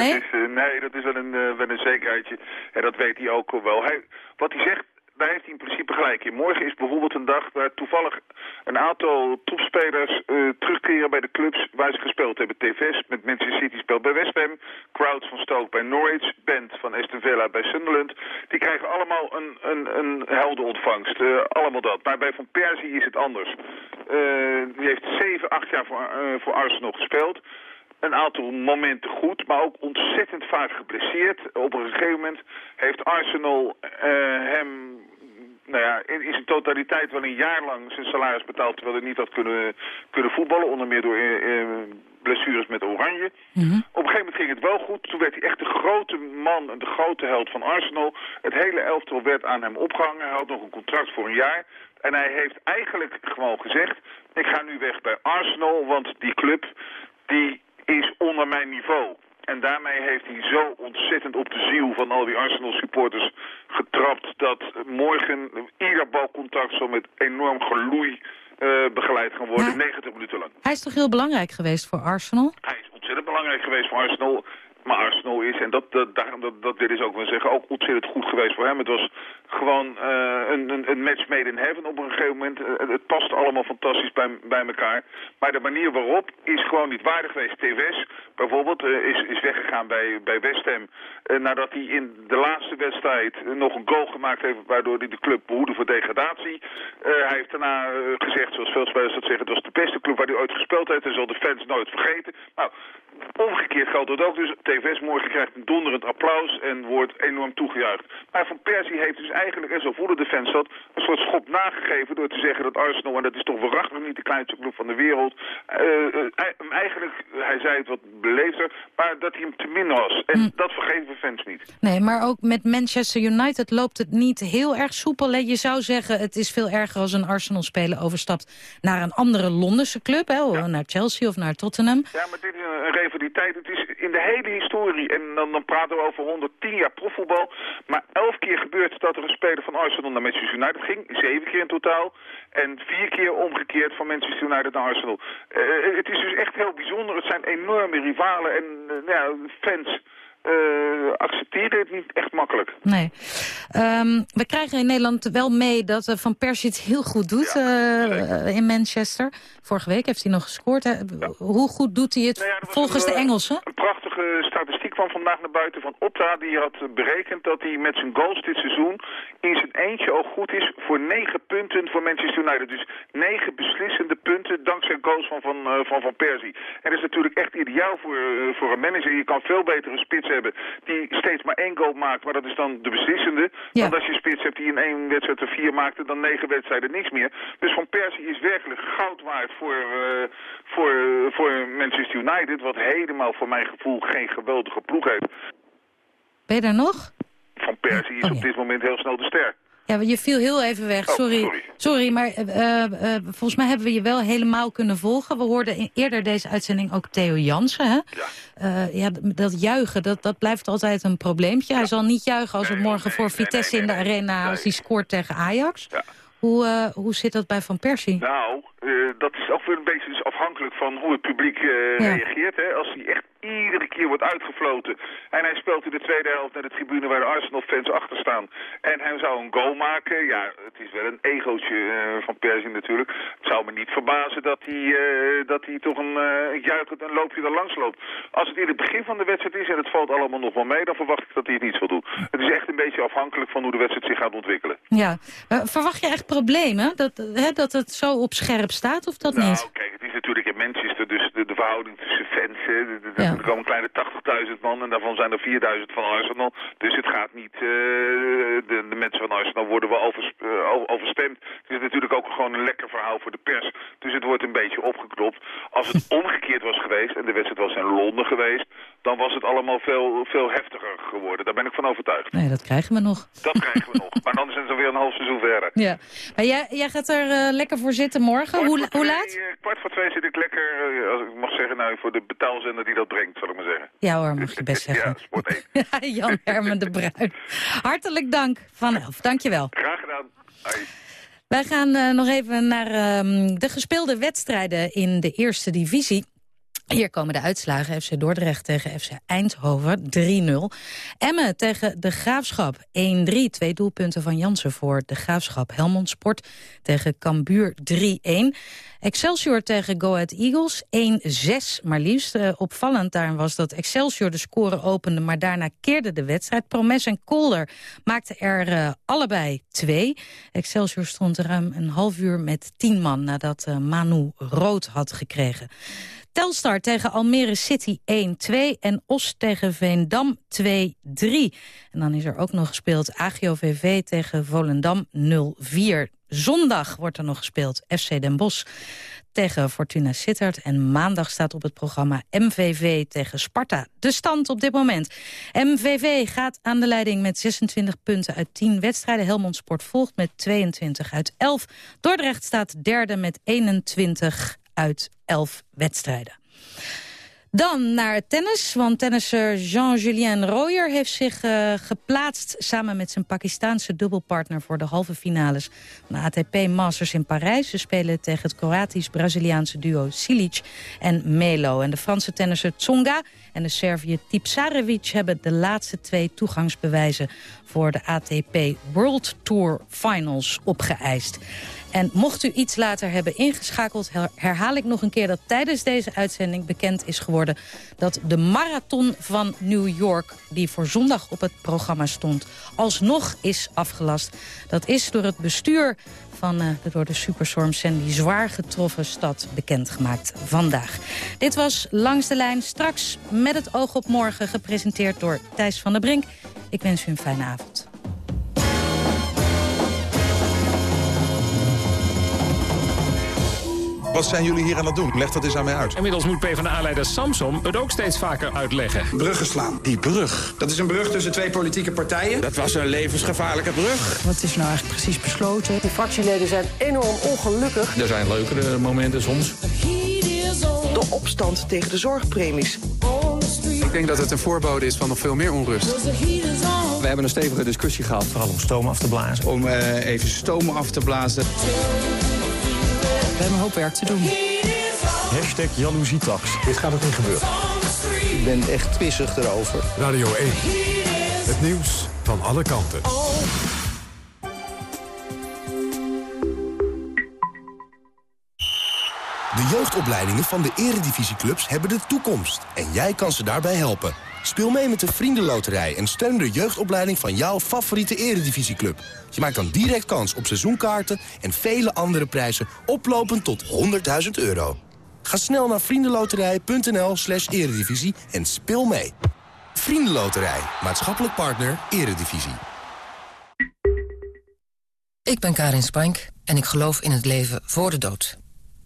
Nee? Het is, eh, nee, dat is wel een, eh, wel een zekerheidje. En dat weet hij ook wel. Hij, wat hij zegt, daar heeft hij in principe gelijk in. Morgen is bijvoorbeeld een dag waar toevallig een aantal topspelers eh, terugkeren bij de clubs waar ze gespeeld hebben. TVS met Manchester City speelt bij West Ham. Crowds van Stoke bij Norwich. Band van Aston Villa bij Sunderland. Die krijgen allemaal een, een, een helder ontvangst. Eh, allemaal dat. Maar bij Van Persie is het anders. Die heeft zeven, acht jaar voor, voor Arsenal gespeeld een aantal momenten goed, maar ook ontzettend vaak geblesseerd. Op een gegeven moment heeft Arsenal eh, hem nou ja, in, in zijn totaliteit wel een jaar lang zijn salaris betaald... terwijl hij niet had kunnen, kunnen voetballen, onder meer door eh, eh, blessures met Oranje. Op een gegeven moment ging het wel goed. Toen werd hij echt de grote man en de grote held van Arsenal. Het hele elftal werd aan hem opgehangen. Hij had nog een contract voor een jaar. En hij heeft eigenlijk gewoon gezegd... ik ga nu weg bij Arsenal, want die club die is onder mijn niveau. En daarmee heeft hij zo ontzettend op de ziel van al die Arsenal supporters getrapt... dat morgen ieder balcontact zo met enorm geloei eh, begeleid gaan worden, 90 minuten lang. Hij is toch heel belangrijk geweest voor Arsenal? Hij is ontzettend belangrijk geweest voor Arsenal. Maar Arsenal is, en dat, dat, dat, dat wil ik ook wel zeggen, ook ontzettend goed geweest voor hem. Het was gewoon eh, een, een, een match made in heaven op een gegeven moment. Eh, het past allemaal fantastisch bij, bij elkaar. Maar de manier waarop is gewoon niet waardig geweest. TVS bijvoorbeeld eh, is, is weggegaan bij, bij West Ham. nadat hij in de laatste wedstrijd nog een goal gemaakt heeft... waardoor hij de club behoedde voor degradatie. Hij heeft daarna gezegd, zoals veel spelers dat zeggen... het was de beste club waar hij ooit gespeeld heeft. En zal de fans nooit vergeten. Nou, Omgekeerd geldt dat ook. Dus TVS morgen krijgt een donderend applaus en wordt enorm toegejuicht. Maar Van Persie heeft dus eigenlijk, en zo voelen de fans dat, een soort schop nagegeven door te zeggen dat Arsenal, en dat is toch waarachtig niet de kleinste club van de wereld, hem eigenlijk, hij zei het wat beleefder, maar dat hij hem te min was. En dat vergeven fans niet. Nee, maar ook met Manchester United loopt het niet heel erg soepel. hè? Je zou zeggen, het is veel erger als een Arsenal-speler overstapt naar een andere Londense club. Hè? Naar Chelsea of naar Tottenham. Ja, maar dit is een een rivaliteit. Het is in de hele historie, en dan, dan praten we over 110 jaar profvoetbal, maar elf keer gebeurt dat er een speler van Arsenal naar Manchester United ging. Zeven keer in totaal. En vier keer omgekeerd van Manchester United naar Arsenal. Eh, het is dus echt heel bijzonder. Het zijn enorme rivalen en eh, ja, fans eh, accepteren het niet echt makkelijk. Nee. Ehm, we krijgen in Nederland wel mee dat eh, Van Persie het heel goed doet eh, in Manchester. Vorige week heeft hij nog gescoord. Hoe goed doet hij het Nou volgens de Engelsen? Een prachtige statistiek kwam vandaag naar buiten van Opta. Die had eh, berekend dat hij met zijn goals dit seizoen in zijn eentje al goed is voor negen punten voor Manchester United. Dus negen beslissende punten dankzij goals van Van, eh, van, van Persie. En dat is natuurlijk echt ideaal voor, eh, voor een manager. Je kan veel beter een spits hebben die steeds maar één goal maakt. Maar dat is dan de beslissende. Dan als je spits hebt die in één wedstrijd er vier maakte, dan negen wedstrijden niks meer. Dus Van Persie is werkelijk goud waard voor, eh, voor, voor Manchester United. Wat helemaal voor mijn gevoel geen geweldige ploeg heeft. Ben je daar nog? Van Persie is op dit moment heel snel de ster. Ja, je viel heel even weg. Oh, sorry. sorry. sorry. maar eh, eh, eh, volgens mij hebben we je wel helemaal kunnen volgen. We hoorden in, eerder deze uitzending ook Theo Jansen. Hè? Ja. ja, dat juichen, dat, dat blijft altijd een probleempje. Hij zal niet juichen als we morgen voor Vitesse in de arena... als hij scoort tegen Ajax. Hoe, eh, hoe zit dat bij Van Persie? Nou, dat is ook weer een beetje dus afhankelijk van hoe het publiek reageert. Hè? Als hij echt iedere keer wordt uitgefloten en hij speelt in de tweede helft naar de tribune waar de Arsenal-fans achter staan en hij zou een goal maken, ja, het is wel een egootje eh, van Persie natuurlijk. Het zou me niet verbazen dat hij, eh, dat hij toch een uh, juichend een loopje er langs loopt. Als het in het begin van de wedstrijd is en het valt allemaal nog wel mee, dan verwacht ik dat hij het niet zal doen. Het is echt een beetje afhankelijk van hoe de wedstrijd zich gaat ontwikkelen. Ja, verwacht je echt problemen? Dat, hè, dat het zo op scherp staat of dat nou, niet? kijk, het is natuurlijk in Manchester, dus de, de verhouding tussen fans, hè, de- de- er komen een kleine 80.000 man en daarvan zijn er 4.000 van Arsenal. Dus het gaat niet, eh, de, de mensen van Arsenal worden wel eh, o- overstemd. Het is natuurlijk ook gewoon een lekker verhaal voor de pers. Dus het wordt een beetje opgeklopt. Als het omgekeerd was geweest en de wedstrijd was in Londen geweest, dan was het allemaal veel, veel heftiger geworden. Daar ben ik van overtuigd. Nee, dat krijgen we nog. Dat krijgen we nog. Maar dan is het alweer een half seizoen verder. Ja. Maar jij, jij gaat er eh, lekker voor zitten morgen. Hoe, hoe Twee, laat? eh, kwart voor twee zit ik lekker, eh, als ik mag zeggen, nou, voor de betaalzender die dat brengt, zal ik maar zeggen. Ja hoor, mag je best zeggen. Ja, sport 1. Jan Hermen de Bruin. Hartelijk dank van Elf. Dankjewel. Graag gedaan. Hoi. Wij gaan nog even naar ehm, de gespeelde wedstrijden in de eerste divisie. Hier komen de uitslagen. FC Dordrecht tegen FC Eindhoven 3-0. Emmen tegen de Graafschap 1-3. Twee doelpunten van Jansen voor de Graafschap. Helmond Sport tegen Cambuur 3-1. Excelsior tegen Go Ahead Eagles 1-6. Maar liefst eh, opvallend daar was dat Excelsior de score opende... maar daarna keerde de wedstrijd. Promes en Kolder maakten er eh, allebei twee. Excelsior stond ruim een half uur met tien man... nadat eh, Manu rood had gekregen. Telstar tegen Almere City 1-2 en Os tegen Veendam 2-3. En dan is er ook nog gespeeld Agio VV tegen Volendam 0-4. Zondag wordt er nog gespeeld FC Den Bosch tegen Fortuna Sittard. En maandag staat op het programma MVV tegen Sparta. De stand op dit moment. MVV gaat aan de leiding met 26 punten uit 10 wedstrijden. Helmond Sport volgt met 22 uit 11. Dordrecht staat derde met 21 uit 11 wedstrijden. Dan naar tennis, want tennisser Jean-Julien Royer heeft zich uh, geplaatst samen met zijn Pakistaanse dubbelpartner voor de halve finales van de ATP Masters in Parijs. Ze spelen tegen het Kroatisch-Braziliaanse duo Silic en Melo. En de Franse tennisser Tsonga en de Serviër Tipsarevic hebben de laatste twee toegangsbewijzen voor de ATP World Tour Finals opgeëist. En mocht u iets later hebben ingeschakeld... herhaal ik nog een keer dat tijdens deze uitzending bekend is geworden... dat de marathon van New York, die voor zondag op het programma stond... alsnog is afgelast. Dat is door het bestuur van de door de superstorm Sandy zwaar getroffen stad bekendgemaakt vandaag. Dit was Langs de Lijn, straks met het oog op morgen... gepresenteerd door Thijs van der Brink. Ik wens u een fijne avond. Wat zijn jullie hier aan het doen? Leg dat eens aan mij uit. Inmiddels moet PvdA-leider Samsom het ook steeds vaker uitleggen. Bruggen slaan. Die brug? Dat is een brug tussen twee politieke partijen. Dat was een levensgevaarlijke brug. Wat is nou eigenlijk precies besloten? De fractieleden zijn enorm ongelukkig. Er zijn leukere momenten soms. De opstand tegen de zorgpremies. Ik denk dat het een voorbode is van nog veel meer onrust. We hebben een stevige discussie gehad. Vooral om stoom af te blazen. Om uh, even stoom af te blazen. We hebben een hoop werk te doen. Hashtag jaloezietax. Dit gaat ook niet gebeuren. Ik ben echt pissig erover. Radio 1. Het nieuws van alle kanten. De jeugdopleidingen van de eredivisieclubs hebben de toekomst. En jij kan ze daarbij helpen. Speel mee met de Vriendenloterij en steun de jeugdopleiding van jouw favoriete eredivisieclub. Je maakt dan direct kans op seizoenkaarten en vele andere prijzen oplopend tot 100.000 euro. Ga snel naar vriendenloterij.nl slash eredivisie en speel mee. Vriendenloterij, maatschappelijk partner, eredivisie. Ik ben Karin Spank en ik geloof in het leven voor de dood.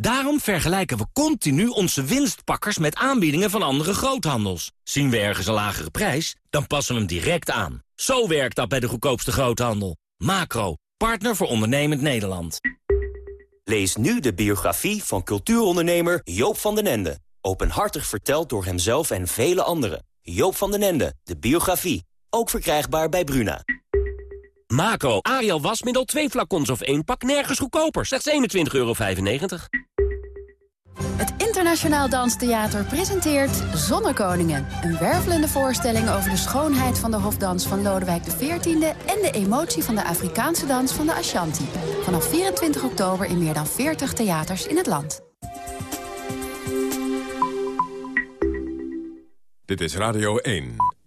Daarom vergelijken we continu onze winstpakkers met aanbiedingen van andere groothandels. Zien we ergens een lagere prijs, dan passen we hem direct aan. Zo werkt dat bij de goedkoopste groothandel. Macro, partner voor ondernemend Nederland. Lees nu de biografie van cultuurondernemer Joop van den Ende. Openhartig verteld door hemzelf en vele anderen. Joop van den Ende, de biografie. Ook verkrijgbaar bij Bruna. Macro, Ariel wasmiddel, twee flacons of één pak, nergens goedkoper. Slechts 21,95 euro. Het Internationaal Danstheater presenteert Zonnekoningen. Een wervelende voorstelling over de schoonheid van de hofdans van Lodewijk XIV... en de emotie van de Afrikaanse dans van de Ashanti. Vanaf 24 oktober in meer dan 40 theaters in het land. Dit is Radio 1.